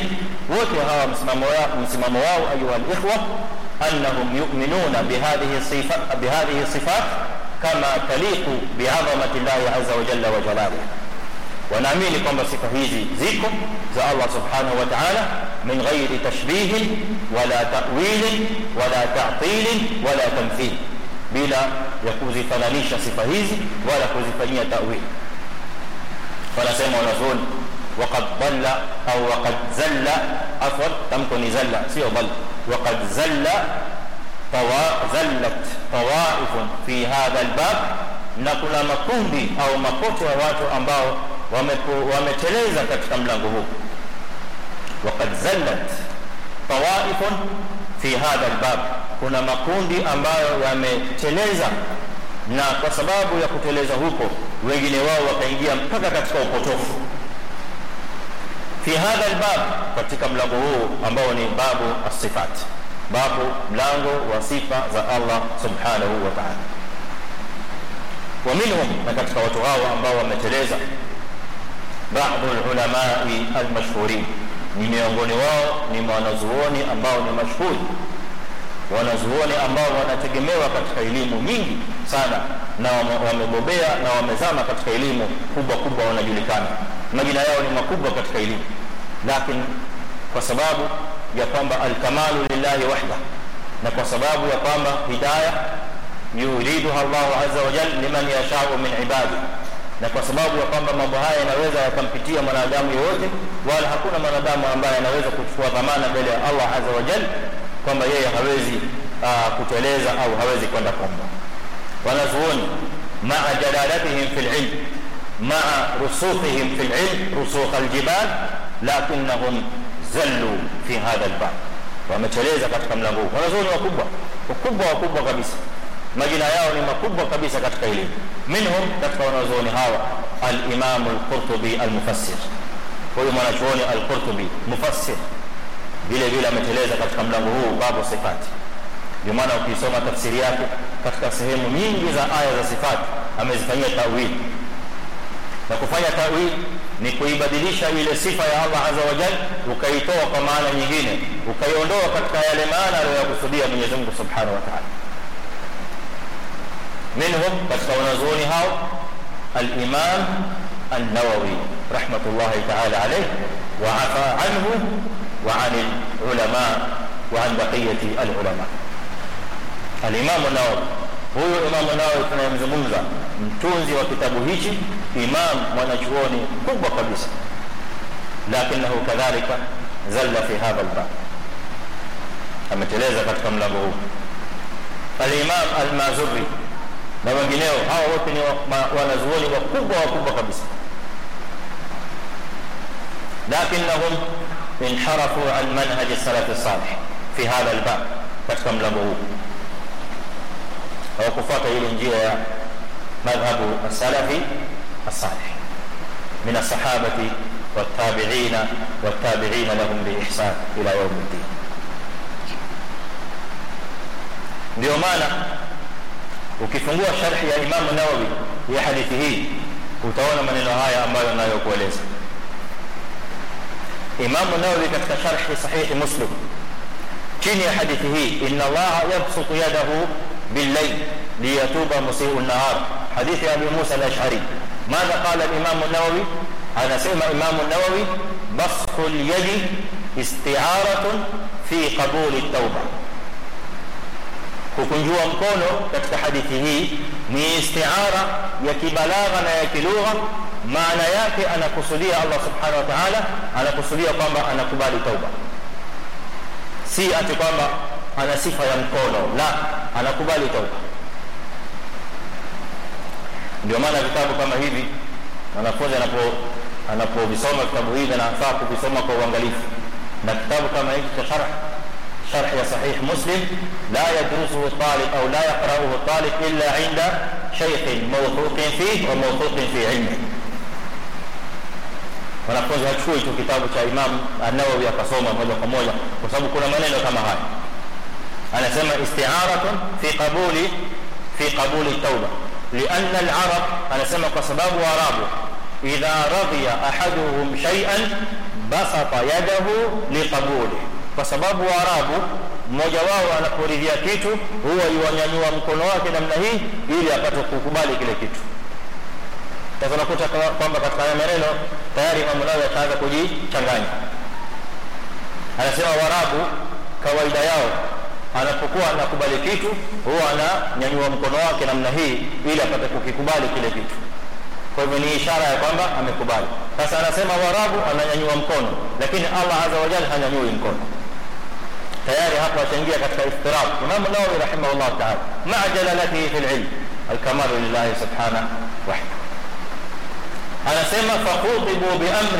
وكها مسمموا أيها الإخوة أنهم يؤمنون بهذه الصفات بهذه الصفات كما تليق بعظمة الله عز وجل وجلاله. ونعمل كما سفهيزي زيكم زى الله سبحانه وتعالى من غير تشبيه ولا تأويل ولا تعطيل ولا تمثيل بلا يكوزي فلانيش سفهيزي ولا كوزي فلانيش تأويل فلا سيما ونظرون وقد ضل أو وقد زل أفضل تمكن زل سيو ضل وقد زل طوا... زلت طوائف في هذا الباب نقول مكوبي أو مكوتي واتو أمباو wameteleza katika mlango huu. Waqad zallat tawaif fi hadha albab. Kuna makundi ambayo yameteleza na kwa sababu ya kuteleza huko wengine wao wakaingia mpaka katika upotofu. Fi hadha albab katika mlango huu ambao ni babu as-sifat. Babu mlango wa sifa za Allah subhanahu wa ta'ala. Wa na katika watu hao ambao wameteleza baadhi lulamai almashhurin ni miongoni wao ni wanazuoni ambao ni mashhuri, wanazuoni ambao wanategemewa katika elimu nyingi sana na wamebobea na wamezama katika elimu kubwa kubwa wanajulikana. Majina yao ni makubwa katika elimu. Lakini kwa sababu ya kwamba alkamalu lillahi wahda na kwa sababu ya kwamba hidaya yuriduha Allahu azza wa jalla liman yasha'u min ibadihi na kwa sababu ya kwamba mambo haya yanaweza yakampitia mwanadamu yoyote wala hakuna mwanadamu ambaye anaweza kuchukua dhamana mbele ya Allah azza wa jalla kwamba yeye hawezi uh, kuteleza au hawezi kwenda kombo wanazuoni maa jalalatihim fil ilm maa rusukhihim fil ilm rusukh aljibal lakinnahum zallu fi hadha albab wameteleza katika mlango huu wanazuoni wakubwa wakubwa wakubwa kabisa majina yao ni makubwa kabisa katika elimu minhum katika wanazuoni hawa al-Imam al-Qurtubi al-Mufassir huyu mwanachuoni al-Qurtubi mufassir vile vile ameteleza katika mlango huu babu sifati ndio maana ukisoma tafsiri yake katika sehemu nyingi za aya za sifati amezifanyia tawil na kufanya tawil ni kuibadilisha ile sifa ya Allah azza wa jalla ukaitoa kwa maana nyingine ukaiondoa katika yale maana aliyokusudia Mwenyezi Mungu subhanahu wa ta'ala منهم بسونا زوني هاو الإمام النووي رحمة الله تعالى عليه وعفى عنه وعن العلماء وعن بقية العلماء. الإمام النووي هو إمام النووي كان يمزمونزا من تونزي وكتابه هيجي إمام ونجوني كوبا قبيس لكنه كذلك زل في هذا الباب. أما تلازا قد كم لغوه الإمام المازوري na wengineo hao wote ni wanazuoni wakubwa wakubwa kabisa lakinnahum inharafu an manhaj salaf salih fi hadha albab katika mlango huu hawakufuata ile njia ya madhhabu as-salafi as-salih min as-sahabati والتابعين والتابعين لهم بإحسان إلى يوم الدين ndio maana ukifungua sharhi ya Imam Nawawi ya hadithi hii utaona maneno haya ambayo ninayokueleza Imam Nawawi katika sharhi sahih Muslim chini ya hadithi hii inna Allah yabsutu yadahu bil-layl liyatuba musii'u an-nahar hadithi Abi Musa al-Ash'ari ماذا قال الامام النووي أنا سمع امام النووي بسط اليد استعاره في قبول التوبه kukunjua mkono katika hadithi hii ni istiara ya kibalagha na ya kilugha. Maana yake anakusudia Allah subhanahu wa ta'ala anakusudia kwamba anakubali tauba. Si ati kwamba ana sifa ya mkono la anakubali tauba. Ndio maana vitabu kama hivi wanafunzi anapo anapovisoma vitabu hivi anafaa kuvisoma kwa uangalifu. Na kitabu kama hiki cha sharh شرح صحيح مسلم لا يدرسه الطالب أو لا يقرأه الطالب إلا عند شيخ موثوق فيه وموثوق في علمه wanafunzi hachukui tu kitabu cha Imam An-Nawawi akasoma moja kwa moja kwa sababu kuna maneno kama haya anasema isti'aratun fi qabuli fi qabuli tauba lianna al-arab anasema kwa sababu arabu idha radiya ahaduhum shay'an basata yadahu liqabuli kwa sababu waarabu mmoja wao anaporidhia kitu huwa yuanyanyua mkono wake namna hii ili apate kukubali kile kitu. Sasa unakuta kwamba katika haya maneno tayari imamu Nawawi ataanza kujichanganya. Anasema warabu kawaida yao anapokuwa anakubali kitu huwa ananyanyua mkono wake namna hii ili apate kukikubali kile kitu. Kwa hivyo ni ishara ya kwamba amekubali. Sasa anasema warabu ananyanyua mkono lakini Allah azza wa hanyanyui mkono تياري هكذا تنجيك الاستراب إمام النووي رحمه الله تعالى مع جلالته في العلم. الكمال لله سبحانه وحده. أنا سيما فخوطبوا بأمر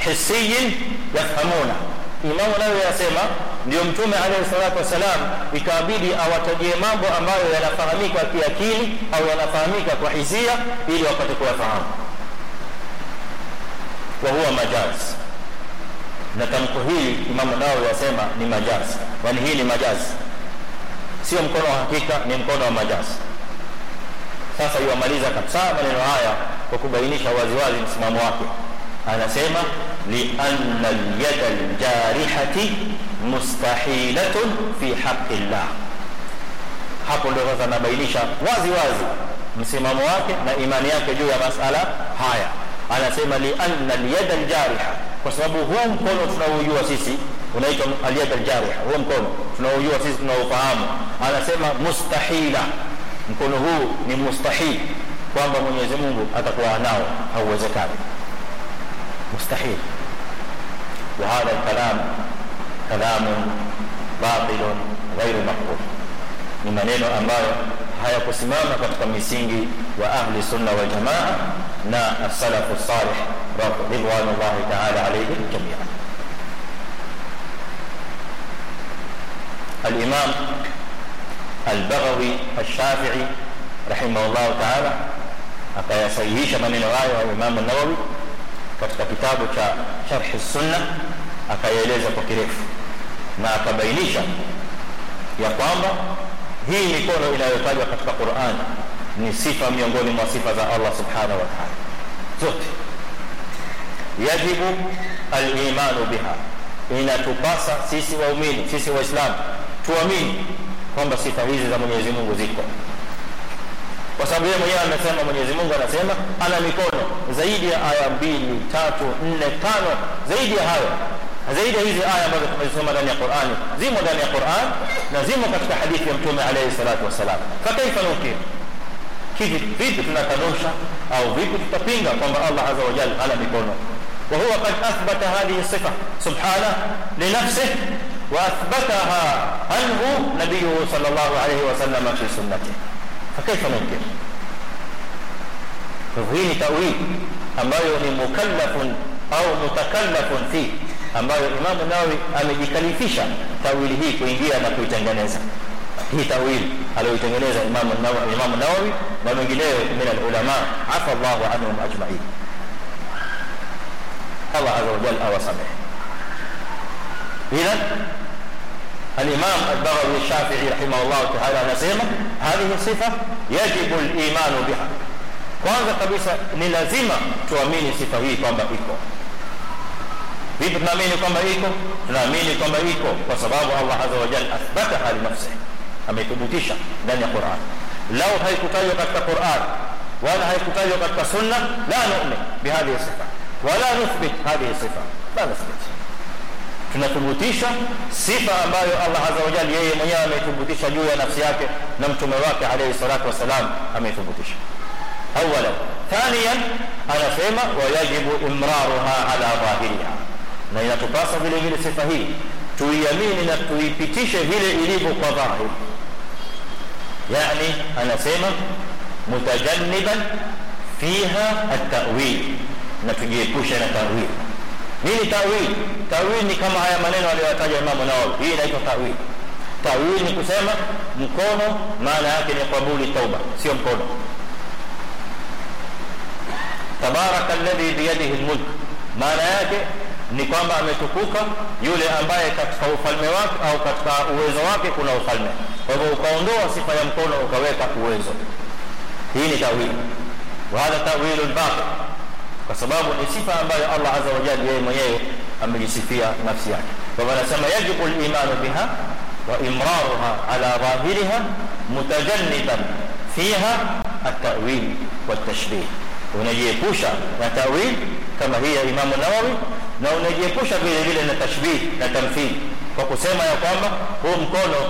حسي يفهمونه. إمام النووي يا سيما ليمتم عليه الصلاة والسلام يكابيدي أو تجي مابو أمار ينفهميك في أكيل أو ينفهميك في حسية إلي وقتك وفهم. وهو مجاز وهو مجاز. Na tamko hili Imam Nawawi yasema ni majaz yani hii ni majaz sio mkono wa hakika ni mkono wa majaz sasa yuamaliza kabisa maneno haya kwa kubainisha waziwazi msimamo wake anasema lianna alyada aljarihati mustahilatun fi haqqi llah hapo ndio sasa anabainisha wazi wazi msimamo wake na imani yake juu ya masala haya anasema lianna alyada aljariha kwa sababu huu mkono tunaojua sisi unaitwa alyad aljariha huo mkono tunaojua sisi tunaofahamu anasema mustahila mkono huu ni mustahil kwamba Mwenyezi Mungu atakuwa nao hauwezekani mustahil وهذا الكلام كلام باطل غير مقبول ni maneno ambayo hayakusimama katika misingi wa ahli sunna wal jamaa na رضوان الله تعالى عليهم جميعا. الإمام البغوي الشافعي رحمه الله تعالى أقايا سيهيش من الغاية الإمام النووي كتب كتابه شرح السنة أقايا إليزا بكريف ما أقبينيش يقوم هي يكون إلى يتاجه كتب القرآن. من صفة من يقول ما صفة الله سبحانه وتعالى. زوتي yajibu al-imanu biha. Inatupasa sisi waumini sisi waislamu tuamini kwamba sifa hizi za Mwenyezi Mungu ziko. Kwa sababu yeye mwenyewe amesema Mwenyezi Mungu anasema ana mikono zaidi ya aya mbili tatu nne tano zaidi ya hayo. Zaidi ya hizi aya ambazo tumezisoma ndani ya Qur'ani zimo ndani ya Qur'an na zimo katika hadithi ya Mtume alayhi salatu wasalam fa nukir kivi vipi tunakanusha au vipi tutapinga kwamba Allah azza wa jalla ana mikono وهو قد أثبت هذه الصفة. سبحانه لنفسه وأثبتها أنه نبيه صلى الله عليه وسلم في سنته. فكيف ممكن تفهين تأويل. أما يوني مكلف أو متكلف فيه؟ أما يوني إمام النووي أما يكلفش تأويله كوينجي أنا كوي تنجنزا هي تأويل. على تنجنزا إمام النووي؟ إمام النووي ومن من العلماء. عفى الله عنهم أجمعين. Allah azza wa jalla awasameh idhan الإمام البغوي الشافعي رحمه الله تعالى anasema هذه صفة يجب الإيمان بها kwanza kabisa ni lazima tuamini sifa hii kwamba iko vipi tunaamini kwamba iko tunaamini kwamba iko kwa sababu Allah azza wa jalla athbataha li nafsihi amethibitisha ndani ya Qur'an lao haikutajwa katika Qur'an wala haikutajwa katika sunna la nu'min bihadhihi sifa wala nuthbit hadhihi sifa la nuthbit tunathibitisha sifa ambayo Allah azza wa jalla yeye mwenyewe amethibitisha juu ya nafsi yake na mtume wake alayhi salatu wasalam amethibitisha اولا ثانيا anasema wayajibu imraruha ala dhahiriha na inatupasa vile vile sifa hii tuiamini na tuipitishe vile ilivyo kwa dhahiri yani anasema mutajanniban fiha at-ta'wil na tujiepushe na ta'wil nini ta'wil ta'wil ni kama haya maneno aliyotaja Imam Nawawi hii inaitwa ta'wil ta'wil ni kusema mkono maana yake ni kabuli tauba sio mkono. Tabaraka alladhi biyadihi almulk. Maana yake ni kwamba ametukuka yule ambaye katika ufalme wake au katika uwezo wake kuna ufalme. Kwa hivyo ukaondoa sifa ya mkono ukaweka uwezo. Hii ni tawili wa hadha kwa sababu ni sifa ambayo Allah azza wa jalla yeye mwenyewe amejisifia nafsi yake kwa hivyo anasema yajibu al-iman biha wa imraruha ala zahiriha mutajanniban fiha at-ta'wil wa at-tashbih unajiepusha na tawil kama hii ya Imam Nawawi na unajiepusha vile vile na tashbih na tamthil kwa kusema ya kwamba huu mkono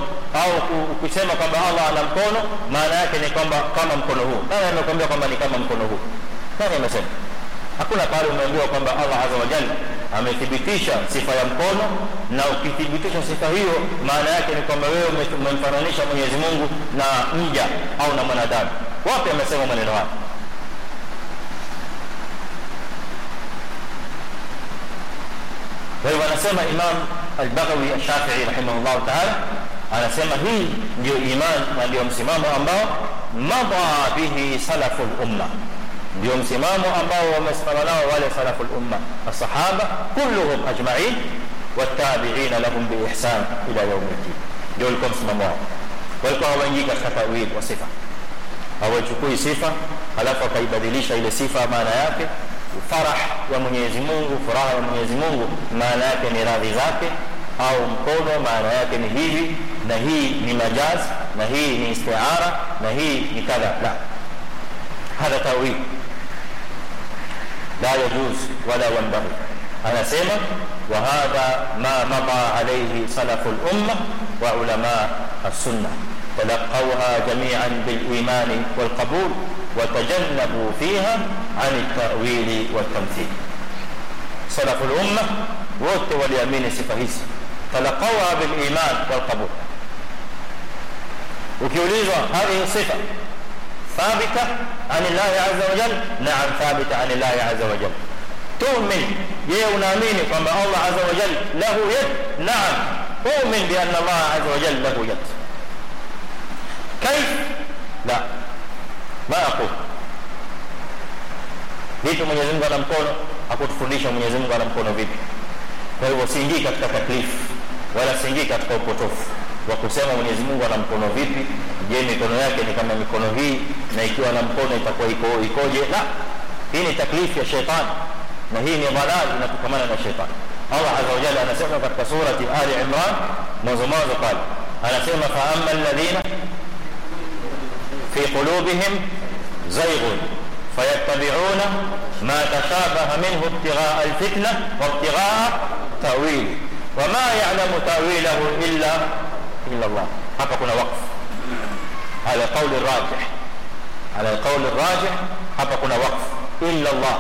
au kusema kwamba Allah ana mkono maana yake ni kwamba kama mkono huu nani amekwambia kwamba ni kama mkono huu nani amesema hakuna pale umeambiwa kwamba Allah azza wa jalla amethibitisha sifa ya mkono na ukithibitisha sifa hiyo maana yake ni kwamba wewe umemfananisha Mwenyezi Mungu na mja au na mwanadamu. Wapi amesema maneno haya? Kwa hivyo Imam Al-Baghawi Ash-Shafi'i rahimahullah ta'ala anasema hii ndio imani na ndio msimamo ambao madha bihi salaful umma ndio msimamo ambao wamesimama nao wale salaful umma asahaba kulluhum ajma'in والتابعين لهم بإحسان إلى يوم الدين ndio ulikuwa msimamo wao walikuwa hawaingii katika tawil wa sifa hawachukui sifa halafu akaibadilisha ile sifa maana yake farah ya Mwenyezi Mungu furaha ya Mwenyezi Mungu maana yake ni radhi zake au mkono maana yake ni hivi na hii ni majaz na hii ni istiara na hii ni kadha la hada tawil لا يجوز ولا ينبغي. أنا سيما وهذا ما مضى عليه سلف الأمة وعلماء السنة. تلقوها جميعا بالإيمان والقبول وتجنبوا فيها عن التأويل والتمثيل. سلف الأمة وقت واليمين سفهيس تلقوها بالإيمان والقبول. وكيوليزا هذه الصفة. thabita an Allah azza wa jalla na'am thabita an Allah azza wa jalla tu'min je unaamini kwamba Allah azza wa jalla lahu yad na'am u'min bi anna Allah azza wa jalla lahu yad كيف لا ما اقول vipi Mwenyezi Mungu ana mkono hakutufundisha Mwenyezi Mungu ana mkono vipi kwa hivyo siingii katika taklif wala siingii katika upotofu Wa kusema Mwenyezi Mungu ana mkono vipi je mikono yake ni kama mikono hii na ikiwa na mkono itakuwa iko ikoje la hii ni taklif ya shetani na hii ni dhalal inatokamana na shetani Allah azza wa jalla anasema katika surati Ali Imran mwanzo mwanzo pale anasema fa amma alladhina في قلوبهم زيغ فيتبعون ما تشابه منه ابتغاء الفتنة وابتغاء تأويله وما يعلم تأويله إلا إلا الله. hapa kuna وقف. على قول الراجح. على قول الراجح hapa kuna وقف. إلا الله.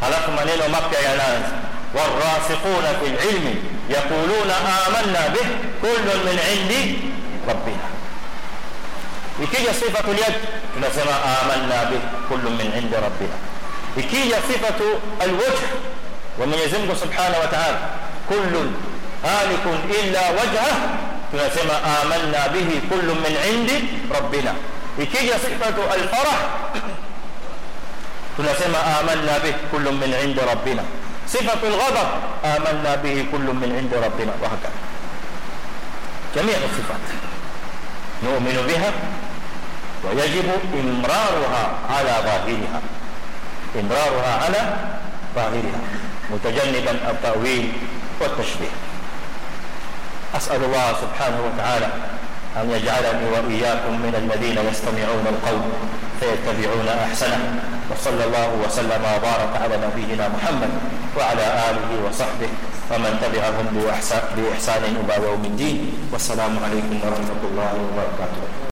halafu maneno يا ناس والراسقون في العلم يقولون آمنا به كل من عند ربنا. ikija صفة اليد. tunasema آمنا به كل من عند ربنا. ikija صفة الوجه. ومن يزمه سبحانه وتعالى. كل هالك إلا وجهه. Tunasema amanna bihi kullu min indi rabbina ikija sifatu alfarah tunasema amanna bih kullu min indi rabbina sifatu alghadab amanna bihi kullu min indi rabbina wa hakadha جميع الصفات نؤمن بها ويجب إمرارها على ظاهرها إمرارها على ظاهرها متجنبا التأويل والتشبيه أسأل الله سبحانه وتعالى أن يجعلني وإياكم من الذين يستمعون القول فيتبعون أحسنه وصلى الله وسلم وبارك على نبينا محمد وعلى آله وصحبه ومن تبعهم بإحسان إلى يوم الدين والسلام عليكم ورحمة الله وبركاته.